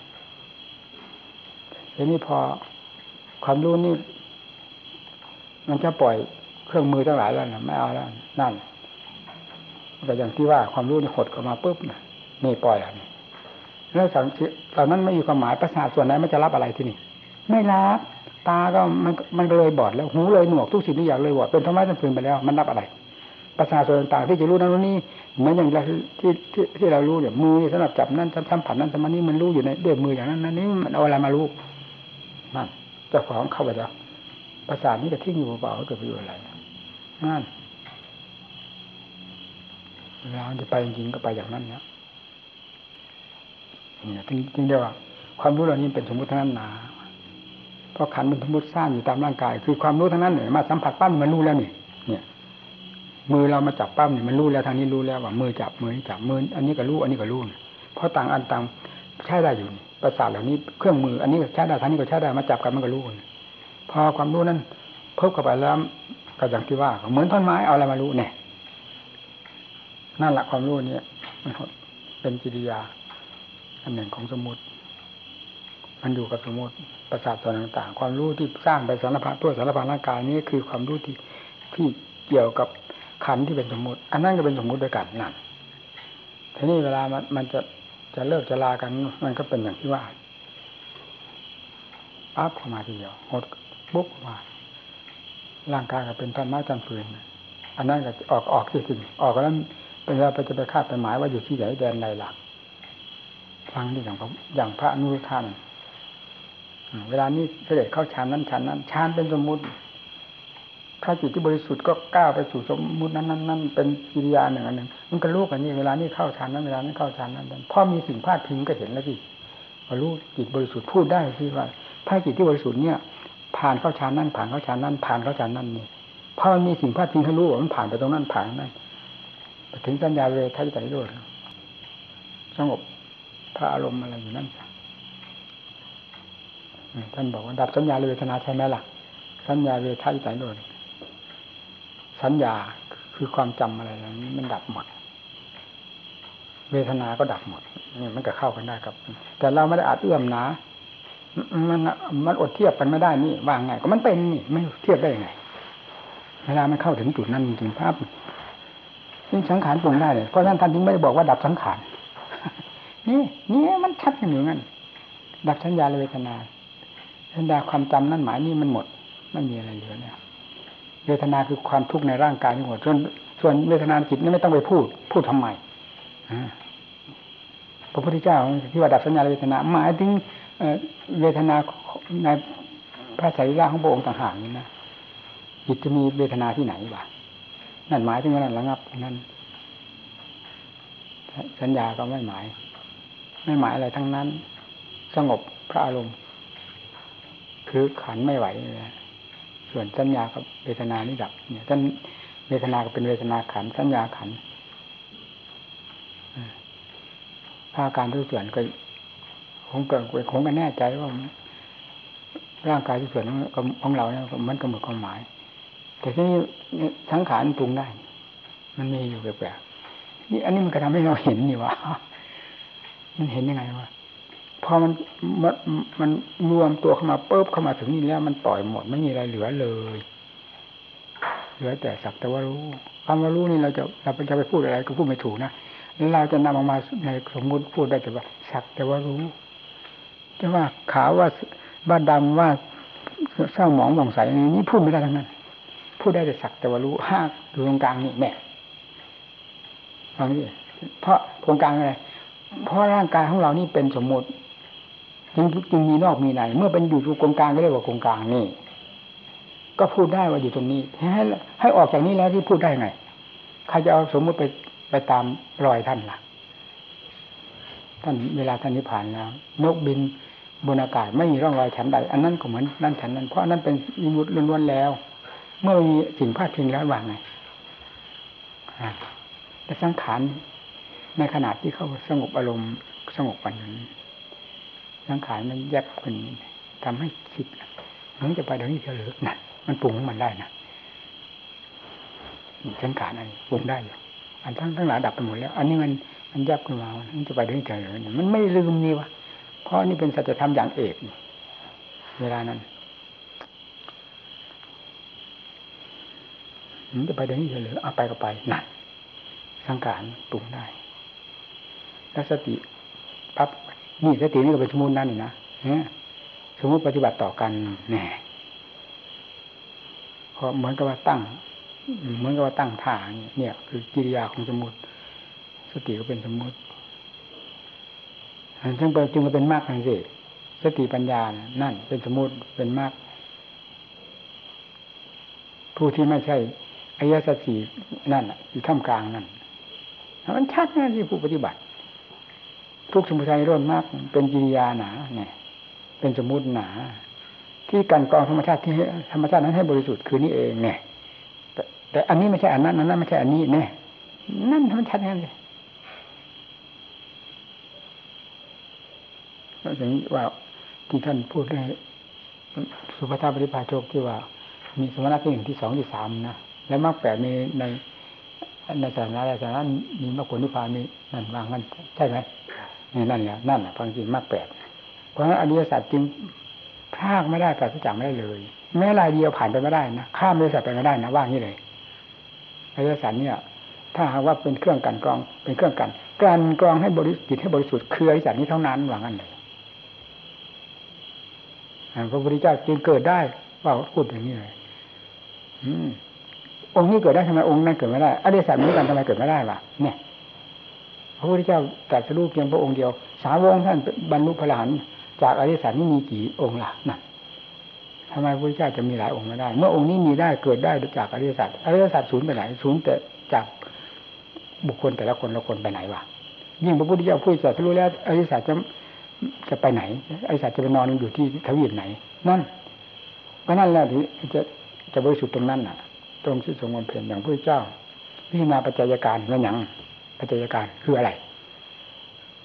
ทีนี้พอความรู้นี่มันจะปล่อยเครื่องมือทั้งหลายแล้วนะไม่เอาแล้วนั่นแต่อย่างที่ว่าความรู้นี่หดออกมาปุ๊บนี่ปล่อยแล้ว แล้วสังตอนนั้นไม่มีความหมายประสาทส่วนไหนมันจะรับอะไรที่นี่ ไม่รับตาก็มันมันเลยบอดแล้วหูเลยหนวกทุกสิ่งทุกอย่างเลยบอดเป็นธรรมะทั้งพื้นไปแล้ว มันรับอะไรประสาทส่วนต่างที่จะรู้นั้นรู้นี่เหมือนอย่างที่ที่ที่เรารู้เนี่ยมือสำหรับจับนั่นทำผันนั้นทำนี้มันรู้อยู่ในด้วยมืออย่างนั้นนั้นนี่มันเอาอะไรมารู้นั่นเจ้าของเข้าไปแล้วประสาทนี้จะทิ้งอยู่เปล่าเกิดประโยชน์อะไรนั่นเราจะไปจริงก็ไปอย่างนั้นเนี่ย เนี่ยจริงเดียวว่าความรู้เหล่านี้เป็นสมมติทั้งนั้นหนาเพราะขันเป็นสมมติสร้างอยู่ตามร่างกาย คือความรู้ทั้งนั้นเนี่ยมาสัมผัสปั้มมันรู้แล้วนี่เนี่ย มือเรามาจับปั้มเนี่ยมันรู้แล้วทางนี้รู้แล้วว่ามือจับมือจับมืออันนี้ก็รู้อันนี้ก็รู้เพราะต่างอันต่างใช้ได้อยู่นี่ประสาทเหล่านี้เครื่องมือ อันนี้ก็ใช้ได้ทางนี้ก็ใช้ได้มาจับกันมันก็รู้พอความรู้นั้นเพิ่มเข้าไปแล้วก็อย่างที่ว่าเหมือนท่อนไม้เอาอะไรมารู้เนี่ยนั่นแหละความรู้นี้มันเป็นกิริยา อันหนึ่งของสมุติ มันอยู่กับสมุติประสาทส่วนต่างๆ ความรู้ที่สร้างไปสารพัดตัวสารพัดร่างกายนี้คือความรู้ที่ที่เกี่ยวกับขันที่เป็นสมมุติ อันนั้นก็เป็นสมมุติด้วยกันนั่นทีนี้เวลามันมันจะจะเลิกจะลากันมันก็เป็นอย่างที่ว่าปั๊บเข้ามาทีเดียวหดบุ๊กมา ร่างกายก็เป็นท่อนไม้ท่อนฟืนอันนั้นก็ออกออกที่สิ่งออกแล้วเป็นเราไปจะไปคาดไปหมายว่าอยู่ที่ไหนแดนใดหลัก ฟังที่อย่างอย่างพระนุรุท่านเวลานี้เสด็จเข้าฌานนั้นฌานนั้นฌานเป็นสมมุติ ถ้าจิตที่บริสุทธิ์ก็ก้าวไปสู่สมมุตินั้นนั้นนั้นเป็นกิริยาหนึ่งอันหนึ่งมันก็รู้กันนี่เวลานี้เข้าฌานนั้นเวลานี้เข้าฌานนั้นพอมีสิ่งพาดพิงก็เห็นแล้วสิพอรู้จิตบริสุทธิ์พูดได้ที่ว่า ถ้าจิตที่บริสุทธิ์เนี่ย ผ่านเข้าฌานนั้นผ่านเข้าฌานนั้น ผ่านเข้าฌานนั้นนี่พอมันมีสิ่งพาดพิงให้รู้ว่ามันผ่านไปตรงนั้นผ่านนั้นไปถึงสัญญาเวทายใจด้วยสงบ พระอารมณ์อะไรอยู่นั่นท่านบอกว่าดับสัญญาเวทนาใช่ไหมล่ะ สัญญาเวทายใจโด้วยสัญญาคือความจำอะไรอย่านี้มันดับหมด เวทนาก็ดับหมดนี่มันก็เข้ากันได้ครับ แต่เราไม่ได้อาจเอื้อมนะมันมันอดเทียบกันไม่ได้นี่ว่าไง ก็มันเป็นนี่ไม่เทียบได้ยังไง เวลามันเข้าถึงจุดนั้นจริงภาพซึ่สังขารปรุงได้เลยเพราะฉะนั้นท่านจึงไม่ได้บอกว่าดับสังขาร นี่นี่มันชัดกันอยู่งั้นดับสัญญาเวทนา สัญญาความจำนั่นหมายนี่มันหมดไม่มีอะไรเหลือเนี่ยเวทนาคือความทุกข์ในร่างกายทั้งหมดส่วนส่วนเวทนาจิตนี่ไม่ต้องไปพูด พูดทำไมพระพุทธเจ้าที่ว่าดับสัญญาเวทนาหมายถึงเวทนาในพระสรีระของพระองค์ต่างหากนี่นะจิตจะมีเวทนาที่ไหนวะนั่นหมายถึงนั้นระงับนั้น สัญญาก็ไม่หมาย ไม่หมายอะไรทั้งนั้น สงบพระอารมณ์ คือขันไม่ไหวเลยส่วนสัญญากับเวทนานี่ดับ เนี่ยท่านเวทนาก็เป็นเวทนาขันสัญญาขันภาการทุกส่วนก็คงเกิดคงกันแน่ใจว่าร่างกายทุกส่วนของเราเนี่ยมันกำหนดความหมาย แต่ที่สังขารปรุงได้ มันมีอยู่แปลกๆนี่อันนี้มันก็ทำให้เราเห็นนี่ว่า มันเห็นยังไงวะพอมันมันมันรวมตัวเข้ามาเปุ๊บเข้ามาถึงนี่แล้วมันปล่อยหมดไม่มีอะไรเหลือเลย เหลือแต่สักแต่ว่ารู้ความว่ารู้นี่เราจะเราจะไปพูดอะไรก็พูดไม่ถูกนะเราจะนำออกมาในสมมุติพูดได้แต่ว่า สักแต่ว่ารู้จะว่าขาวว่าบ้าดำว่าเศร้าหมองหมองใสนี้พูดไม่ได้ทั้งนั้น พูดได้แต่สักแต่ว่ารู้ห้าอยู่ตรงกลางนี่แม่ฟังดิเพราะตรงกลางอะไร เพราะร่างกายของเรานี่เป็นสมมติจึงจึงมีนอกมีในเมื่อเป็นอยู่ตรงกลางก็เรียกว่าตรงกลางนี่ ก็พูดได้ว่าอยู่ตรงนี้ให้ให้ออกจากนี้แล้วที่พูดได้ไงใครจะเอาสมมุติไปไปตามรอยท่านล่ะ ท่านเวลาท่านนิพพานแล้วนกบินบนอากาศไม่มีร่องรอยฉันใด อันนั้นก็เหมือนนั่นฉันนั้นเพราะนั้นเป็นอิมุตล้วนๆแล้ว เมื่อมีสิ่งพาดพิงแล้วว่าไงแต่สังขาร ในขณะที่เขาสงบอารมณ์สงบปันนั้นสังขารมันแยบขึ้นทำให้คิดหมือนจะไปเดี๋ยวนี้จะเลือนะมันปรุงของมันได้นะสังขารอะไรปรุงได้อยู่อันทั้งทั้งหลายดับไปหมดแล้ว อันนี้มันมันแยบขึ้นมามันจะไปเดี๋ยวนี้จะเลือเนี่ยมันไม่ลืมนี่วะเพราะนี่เป็นสัจธรรมอย่างเอกเวลานั้นมันจะไปเดี๋ยวนี้จะเลือเอาไปก็ไปนั่นสังขารปรุงได้ แล้วสติปั๊บนี่สตินี่ก็เป็นสมมตินั่นนี่นะสมมติปฏิบัติต่อกันแน่เพราะเหมือนกับว่าตั้ง เหมือนกับว่าตั้งท่าเนี่ย คือกิริยาของสมมติสติก็เป็นสมมติซึ่งจึงเป็นมากทังสิสติปัญญานั่น เป็นสมมติเป็นมาก ผู้ที่ไม่ใช่อายะสตินั่นอยู่ท่ามกลางนั่นมันชัดนะที่ผู้ปฏิบัติ ทุกสมุทัยร่นมากเป็นกิริยาหนาเนี่ย เป็นสมมุติหนา ที่การกองธรรมชาติที่ธรรมชาตินั้นให้บริสุทธิ์คือนี่เองเนี่ยแต่แต่อันนี้ไม่ใช่อันนั้นอันนั้นไม่ใช่อันนี้เนี่ยนั่นมันชัดแค่เลยอย่างนี้ว่าที่ท่านพูดในสุภาพปฏิภาโชคที่ว่า มีสมณะที่หนึ่งที่สองที่สามนะแล้วมรรคแปดในในในศาสนาใดศาสนามีมรรคผลนิพพานมีนั่นวางกันใช่ไหม นี่นั่นแหละนั่นแหละฟังจริงมรรคแปดเพราะฉะนั้นอริยสัจจึงพากไม่ได้ปราศจากไม่ได้เลย แม้รายเดียวผ่านไปไม่ได้นะข้ามอริยสัจไปไม่ได้นะว่างี้เลยอริยสัจเนี่ย ถ้าหากว่าเป็นเครื่องกันกรอง เป็นเครื่องกันการกรองให้บริสุทธิ์จิตให้บริสุทธิ์คืออริยสัจนี้เท่านั้นหว่างั้นเลยพระพุทธเจ้าจึงเกิดได้ว่าพูดอย่างนี้เลยอืมองค์นี้เกิดได้ทำไมองค์นั้นเกิดไม่ได้อริยสัจนี้กันทำไมเกิดไม่ได้วะเนี่ย พระพุทธเจ้าตรัสรู้เพียงพระองค์เดียว สาวงท่านบรรลุพระหลานจากอริสัจนี้มีกี่องค์ล่ะนั่นทำไมพระพุทธเจ้าจะมีหลายองค์ไม่ได้ เมื่อองค์นี้มีได้เกิดได้จากอริยสัจอริยสัจศูนย์ไปไหนศูนย์แต่จากบุคคลแต่ละคนละคนไปไหนวะยิ่งพระพุทธเจ้าพูดตรัสรู้แล้วอริยสัจจะจะไปไหนอริยสัจจะไปนอนอยู่ที่ทวีปไหน นั่นก็นั่นแหละที่จะจะบริสุทธิ์ตรงนั้นน่ะ ตรงที่ทรงบำเพ็ญอย่างพระพุทธเจ้าพิจารณาปัจจัยการแล้วอย่าง ปัจจัยการคืออะไร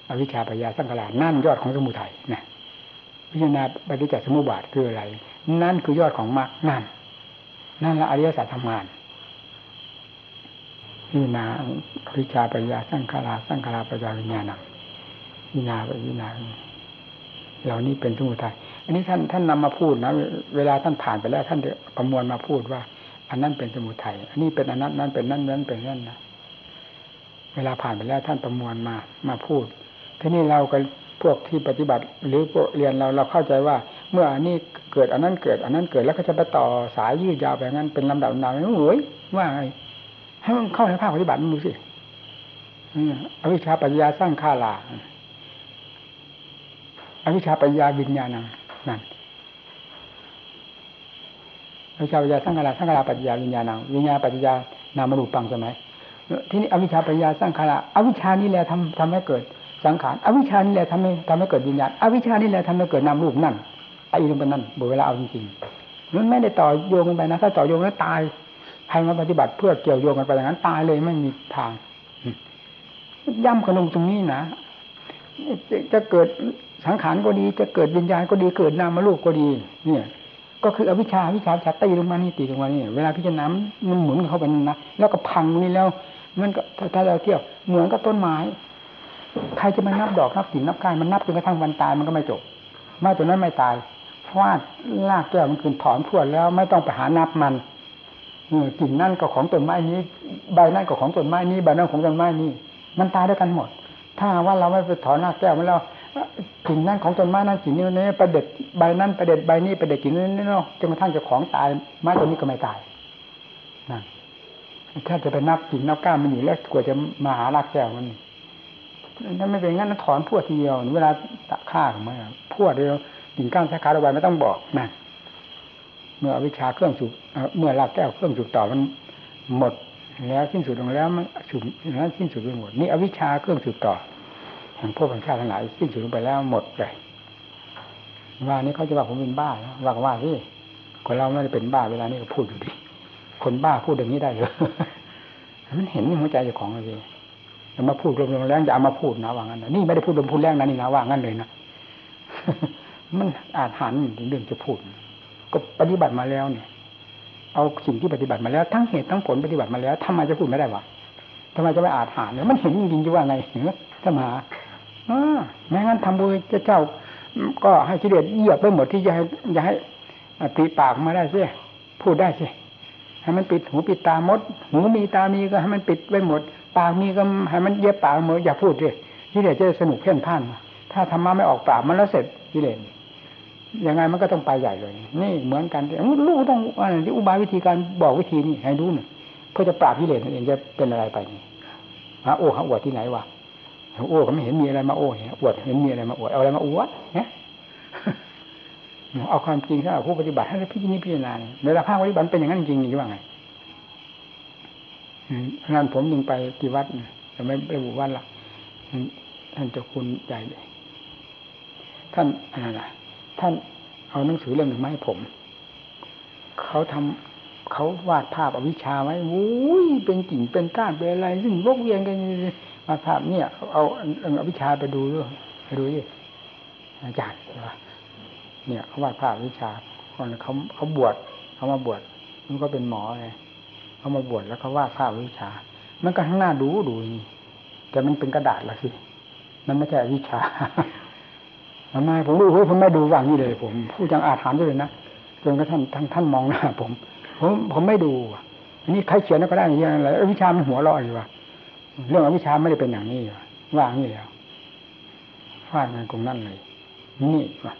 อวิชชาปัญญาสังขารนั่นยอดของสมุทัยนะพิจารณาปฏิจจสมุปบาทคืออะไร นั่นคือยอดของมรรคนั่น นั่นละอริยสัจทำงานพิจารณาอวิชชาปัญญาสังขารสังขารปัญญาวิญญาณพิจารณาไปพิจารณาเหล่านี้เป็นสมุทัยอันนี้ท่านท่านนำมาพูดนะเวลาท่านผ่านไปแล้ว ท่านประมวลมาพูดว่า อันนั้นเป็นสมุทัยอันนี้เป็นอันนั้นนั้นเป็นนั่นนั้นเป็นนั่นนะ เวลาผ่านไปแล้วท่านประมวลมามาพูด ทีนี้เราก็พวกที่ปฏิบัติ หรือพวกเรียนเราเราเข้าใจว่า เมื่ออันนี้เกิดอันนั้นเกิด อันนั้นเกิดแล้วก็จะไปต่อสายยืดยาวไปงั้นเป็นลำดับลำดับเฮ้ยว่าไงให้มันเข้าในภาคปฏิบัติมันดูสิอวิชชาปัญญาสร้างข้าลาอวิชชาปัญญาวิญญาณนั่นอวิชชาปัญญาสร้างขาราสร้างขาราปัญญาวิญญาณังวิญญาปัญญานามรูปังใช่ไหม ที่นี้อวิชชาปัญญาสร้างขาราอวิชชานี่แหละทำทำให้เกิดสังขารอวิชชานี่แหละทำให้ทำให้เกิดวิญญาณอวิชชานี่แหละทำให้เกิดนามรูปนั่นไอ้ลงไปนั่นบุเวลาเอาจริงๆมันไม่ได้ต่อโยงกันไปนะ ถ้าต่อโยงแล้วตายใครมาปฏิบัติเพื่อเกี่ยวโยงกันไปอย่างนั้นตายเลยไม่มีทางย่ำกันลงตรงนี้นะจะเกิดสังขารก็ดี จะเกิดวิญญาณก็ดีเกิดนามรูปก็ดี เนี่ย ก็คืออวิชชาวิชาชาตีลงมานี่ตีลงมานี่เวลาพิจารณามันหมุนเข้าไปนะแล้วก็พังนี่แล้ว มันก็ถ้าเราเที่ยวเหมือนกับต้นไม้ใครจะมานับดอกนับกิ่งนับก้านมันนับจนกระทั่งวันตายมันก็ไม่จบไม้ตัวนั้นไม่ตายฟาดลากแก้วมันคืนถอนพวดแล้วไม่ต้องไปหานับมันกิ่งนั่นก็ของต้นไม้นี้ ใบนั่นก็ของต้นไม้นี้ใบนั่นของต้นไม้นี้ มันตายด้วยกันหมด ถ้าว่าเราไม่ไปถอนหน้าแก้วมันแล้วกิ่งนั้นของต้นไม้นั้นกิ่งนี้นี้ประเด็ดใบนั้นประเด็ดใบนี้ประเด็ดกิ่งนี้นี่เนาะจนกระทั่งเจะของตายไม้ตัวนี้ก็ไม่ตายนั่น ถ้าจะไปนับกิ่งนับก้านมันอยู่แล้วกว่าจะมาหารากแก้วมันถ้าไม่เป็นงั้นถอนพวดทีเดียวเวลาตะฆ่าของมันพวดเดียวกิ่งก้านสาขาระบายไม่ต้องบอกนั่นเมื่อวิชาเครื่องสูบเมื่อรากแก้วเครื่องสูบต่อมันหมดแล้วสิ้นสุดลงแล้วมันสูบนั้นสิ้นสุดไปหมดนี่อวิชาเครื่องสูบต่อแห่งพวกพันชาติทั้งหลายสิ้นสุดลงไปแล้วหมดเลยว่านี้เขาจะว่าผมเป็นบ้าว่าว่าที่คนเราไม่ได้เป็นบ้าเวลานี้ก็พูดอยู่ดี คนบ้าพูดอย่างนี้ได้เลยมันเห็นในหัวใจเจ้าของเลยจะมาพูดลมๆแรงอย่ามาพูดนะว่างั้นนี่ไม่ได้พูดลมพูดแรงนะนี่นะว่างั้นเลยนะมันอาจหันเรื่องจะพูด ก็ปฏิบัติมาแล้วเนี่ย เอาสิ่งที่ปฏิบัติมาแล้ว ทั้งเหตุทั้งผลปฏิบัติมาแล้วทำไมจะพูดไม่ได้วะทำไมจะไม่อาจหานเนี่ยมันเห็นจริงๆจะว่าไงเหรอถ้ามาแม้งั้นทำบุญเจ้า ก็ให้กิเลสเหยียบไปหมดที่จะให้จะให้ปีปากมาได้สิพูดได้สิ ให้มันปิดหูปิดตามด หูมีตามีก็ให้มันปิดไว้หมด ปากมีก็ให้มันเย็บปากหมดอย่าพูดสิกิเลสจะสนุกเพ่นพ่านถ้าธรรมะไม่ออกปากมันแล้วเสร็จกิเลสยังไงมันก็ต้องไปใหญ่เลย นี่เหมือนกันลูกต้องอะไรที่อุบายวิธีการบอกวิธีนี่ให้รู้เนี่ยเพื่อจะปราบกิเลสนั่นเองจะเป็นอะไรไปนี่ฮะโอ้ฮะอวดที่ไหนวะโอ้ก็ไม่เห็นมีอะไรมาโอ้เนี่ยอวดเห็นมีอะไรมาอวดเอาอะไรมาอวดเนี่ย เอาความจริงถ้าผู้ปฏิบัติให้พิจิตรพิจารณาเวลาภาคปฏิบัติเป็นอย่างนั้นจริงๆนี่ว่าไงเพราะนั้นผมยิงไปที่วัดแต่ไม่ระบุว่าละท่านเจ้าคุณใหญ่เลยท่านอะไรนะท่านเอาหนังสือเล่มหนึ่งมาให้ผม เขาทำเขาวาดภาพอวิชชาไว้วุ้ยเป็นกิ่งเป็นก้านเป็นอะไรซึ่งวกเวียนกันวาภาพเนี่ย เอาเอาอวิชชาไปดูด้วยไปดูดิอาจารย์ว่า เนี่ยเขาวาดภาพวิชาคนเขาเขาบวชเขามาบวชมันก็เป็นหมอไงเขามาบวชแล้วเขาวาดภาพวิชา มันก็ทั้งหน้าดูดูนี่แต่มันเป็นกระดาษละสิมันไม่ใช่วิชาทำไมผมดูเฮ้ยผมไม่ดูว่างนี่เลย ผมผู้จังอาถรรพ์ด้วยนะจนกระทั่งท่านท่านมองหน้าผม ผมผมไม่ดูอันนี้ใครเขียนก็ได้อย่างไรวิชามันหัวเราะอยู่ว่าเรื่องอวิชาไม่ได้เป็นอย่างนี้ว่างนี่แล้วฟาดมันตรงนั้นเลย นี่ว่ะ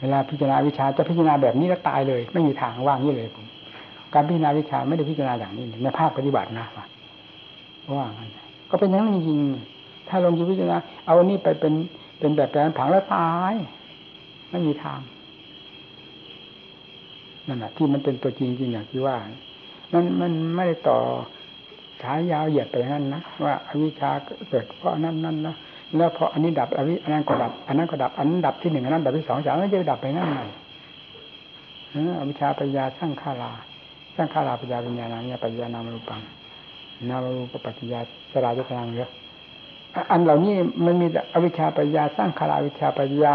เวลาพิจารณาวิชาจะพิจารณาแบบนี้แล้วตายเลย ไม่มีทางว่างนี่เลยผมการพิจารณาวิชาไม่ได้พิจารณาอย่างนี้ในภาคปฏิบัตินะว่างั้นก็เป็นอย่างนั้นจริงถ้าลงยู่พิจารณาเอาอันนี้ไปเป็นเป็นแบบแปลนผังแล้วตายไม่มีทางนั่นแหะที่มันเป็นตัวจริงจริงอย่างที่ว่า มันมันไม่ได้ต่อสายยาวเหยียดไปอย่างนั้นนะว่าอวิชชาเกิดเพราะนั้นนั้นนะ แล้วพออันนี้ดับอวิอันนั้นก็ดับ อันนั้นก็ดับ อันนั้นดับที่หนึ่งอันนั้นดับที่สองสามไม่จะดับไปนั่นไงอวิชชาปัญญาสร้างขาลาสร้างขาลาปัญญาปัญญานาเนี่ยปัญญานามรูปังนามรูปปัจจยาสลายจะทางเยอะอันเหล่านี้มันมีอวิชชาปัญญาสร้างขาลาวิชาปัญญา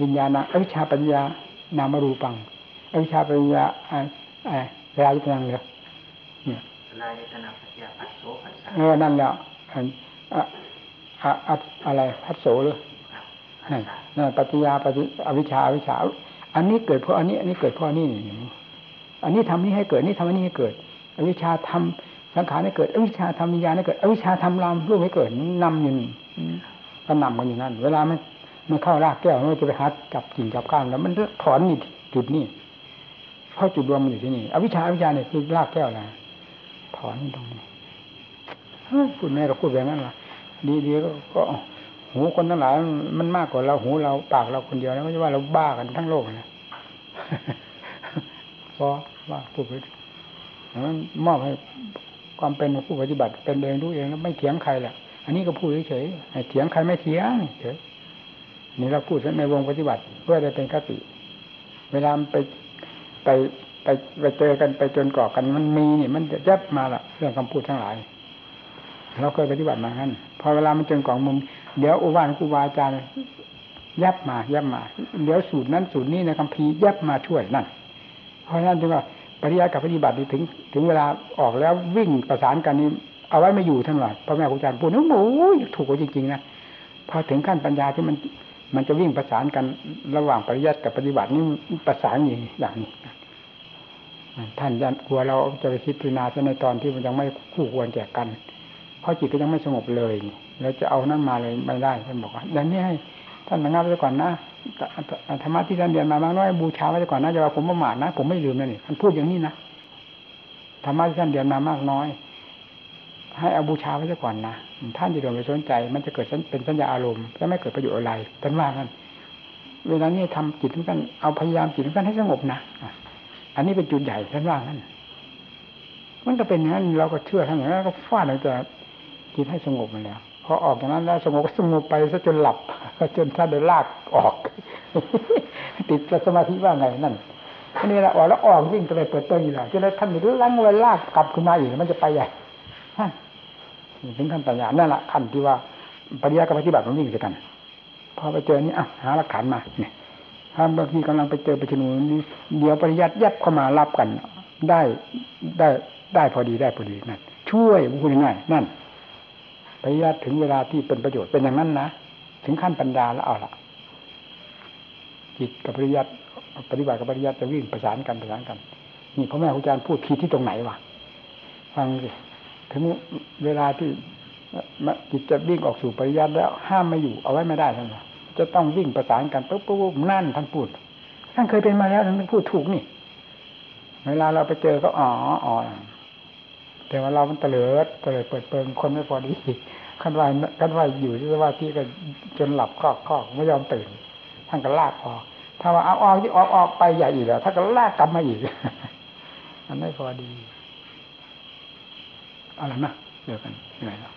วิญญาณอวิชชาปัญญานามรูปัง อวิชชาปัญญาสลายจะทางเยอะเนี่ยลายตนาปัญญาปัสโสปัสสะเออนั่นแหละ อะอะอะไรพัดโสหรือนั่นปัจจยาปฏิอวิชชาอวิชชา อันนี้เกิดเพราะอันนี้ อันนี้เกิดเพราะอันนี้อันนี้ทำนี้ให้เกิดนี่ทำอันนี้ให้เกิด อวิชชาทำสังขารให้เกิด อวิชชาทำวิญญาณให้เกิด อวิชชาทำลามรูปให้เกิดนำอยู่ก็นำกันอยู่นั่นเวลามันมันเข้ารากแก้วมันจะไปหาจับกิ่งจับก้านแล้ว มันถอนนี่จุดนี้เพราะจุดรวมมันอยู่ที่นี่อวิชชาอวิชชาเนี่ยคือรากแก้วนะถอนตรงนี้พูดแม่ก็พูดแบบนั้นล่ะ ดีๆก็หูคนทั้งหลายมันมากกว่าเราหูเราปากเราคนเดียวนะไม่ใช่ว่าเราบ้ากันทั้งโลกนะพราะว่าพูดไปมันมอบให้ความเป็นผู้ปฏิบัติเป็นเองรู้เองแล้วไม่เถียงใครแหละอันนี้ก็พูดเฉยๆเถียงใครไม่เถียงเฉยนี่เราพูดในวงปฏิบัติเพื่อได้เป็นคติ เวลาไปไปไปไปเจอกันไปจนกรอกกันมันมีนี่มันจะยับมาละเรื่องคำพูดทั้งหลาย เราเคยปฏิบัติมางั้นพอเวลามันจนกล่องมุมเดี๋ยวอุบาทครูบาอาจารย์ยับมายับมา เดี๋ยวสูตรนั้นสูตรนี้ในคำพีร์ยับมาช่วยนั่น เพราะฉะนั้นจึงว่าปริยัติกับปฏิบัติถึง ถึงเวลาออกแล้ววิ่งประสานกันนี้เอาไว้ไม่อยู่ทั้งหลาพ่อแม่ครูอาจารย์พูดนึกโอ้ยถูกกว่าจริงๆนะพอถึงขั้นปัญญาที่มันมันจะวิ่งประสานกันระหว่างปริยัติกับปฏิบัตินี่ประสานอย่างนี้ท่านกลัวเราจะไปคิดพิจารณาในตอนที่มันยังไม่คู่ควรแก่กัน เพราะจิตก็ยังไม่สงบเลยแล้วจะเอานั่นมาเลยไม่ได้ท่านบอกว่าอย่างนี้ให้ท่านระงับไว้ก่อนนะธรรมะที่ท่านเรียนมามากน้อยบูชาไว้ก่อนนะจะว่าผมประมาทนะ ผมไม่ลืมนะนี่ท่านพูดอย่างนี้นะธรรมะที่ท่านเรียนมามากน้อย ให้เอาบูชาไว้ก่อนนะท่านจะโดนไปสนใจ มันจะเกิดเป็นสัญญาอารมณ์และไม่เกิดประโยชน์อะไรท่านว่ากันเวลานี้ทำจิตทุกท่านเอาพยายามจิตทุกท่านให้สงบนะอันนี้เป็นจุดใหญ่ท่านว่างั้นมันก็เป็นอย่างนั้นเราก็เชื่อท่านอย่างนั้นก็ฟาดตั้งแต่ จิตให้สงบมาแล้วพอออกจากนั้นแล้วสงบก็สงบไปซะจนหลับจนท่านได้ลากออก ติดสมาธิว่าไงนั่นอันนี้ละออกแล้วออกวิ่งไปเปิดตัวอยู่แล้วจนแล้วท่านไม่รู้ลังเวลากกลับขึ้นมาอีกมันจะไปใหญ่ถึงขั้นปัญญานั่นแหละขั้นที่ว่าปริยัติกับปฏิบัติมันวิ่งด้วยกัน พอไปเจอนี้อะหาหลักฐานมาเนี่ยถ้าบางทีกำลังไปเจอไปชนูนี้เดี๋ยวปริยัติยับเข้ามารับกัน ได้ได้ได้พอดีได้พอดีนั่นช่วยพูดง่ายนั่น ปริยัติถึงเวลาที่เป็นประโยชน์เป็นอย่างนั้นนะถึงขั้นปัญญาแล้วเอาละจิตกับปริยัติปฏิบัติกับปริยัติจะวิ่งประสานกันประสานกัน นี่พ่อแม่ครูอาจารย์พูดผิดที่ตรงไหนวะฟังสิถึงเวลาที่จิตจะวิ่งออกสู่ปริยัติแล้วห้ามไม่อยู่เอาไว้ไม่ได้ท่านจะต้องวิ่งประสานกันปุ๊บปุ๊บนั่นท่านพูดท่านเคยเป็นมาแล้วท่านพูดถูกนี่ เวลาเราไปเจอก็อ๋ออ๋อ แต่ว่าเรามันเตลิดเตลิดเปิดเปิงคนไม่พอดีขั้นว่าขั้นว่าอยู่ที่ว่าที่ก็จนหลับคอกคอกไม่ยอมตื่นท่านก็ลากออกถ้าว่าเอาออกที่ออกออกไปใหญ่อีกแล้วท่านก็ลากกลับมาอีกมันไม่พอดีอะไรนะเดียวกันไหนแล้ว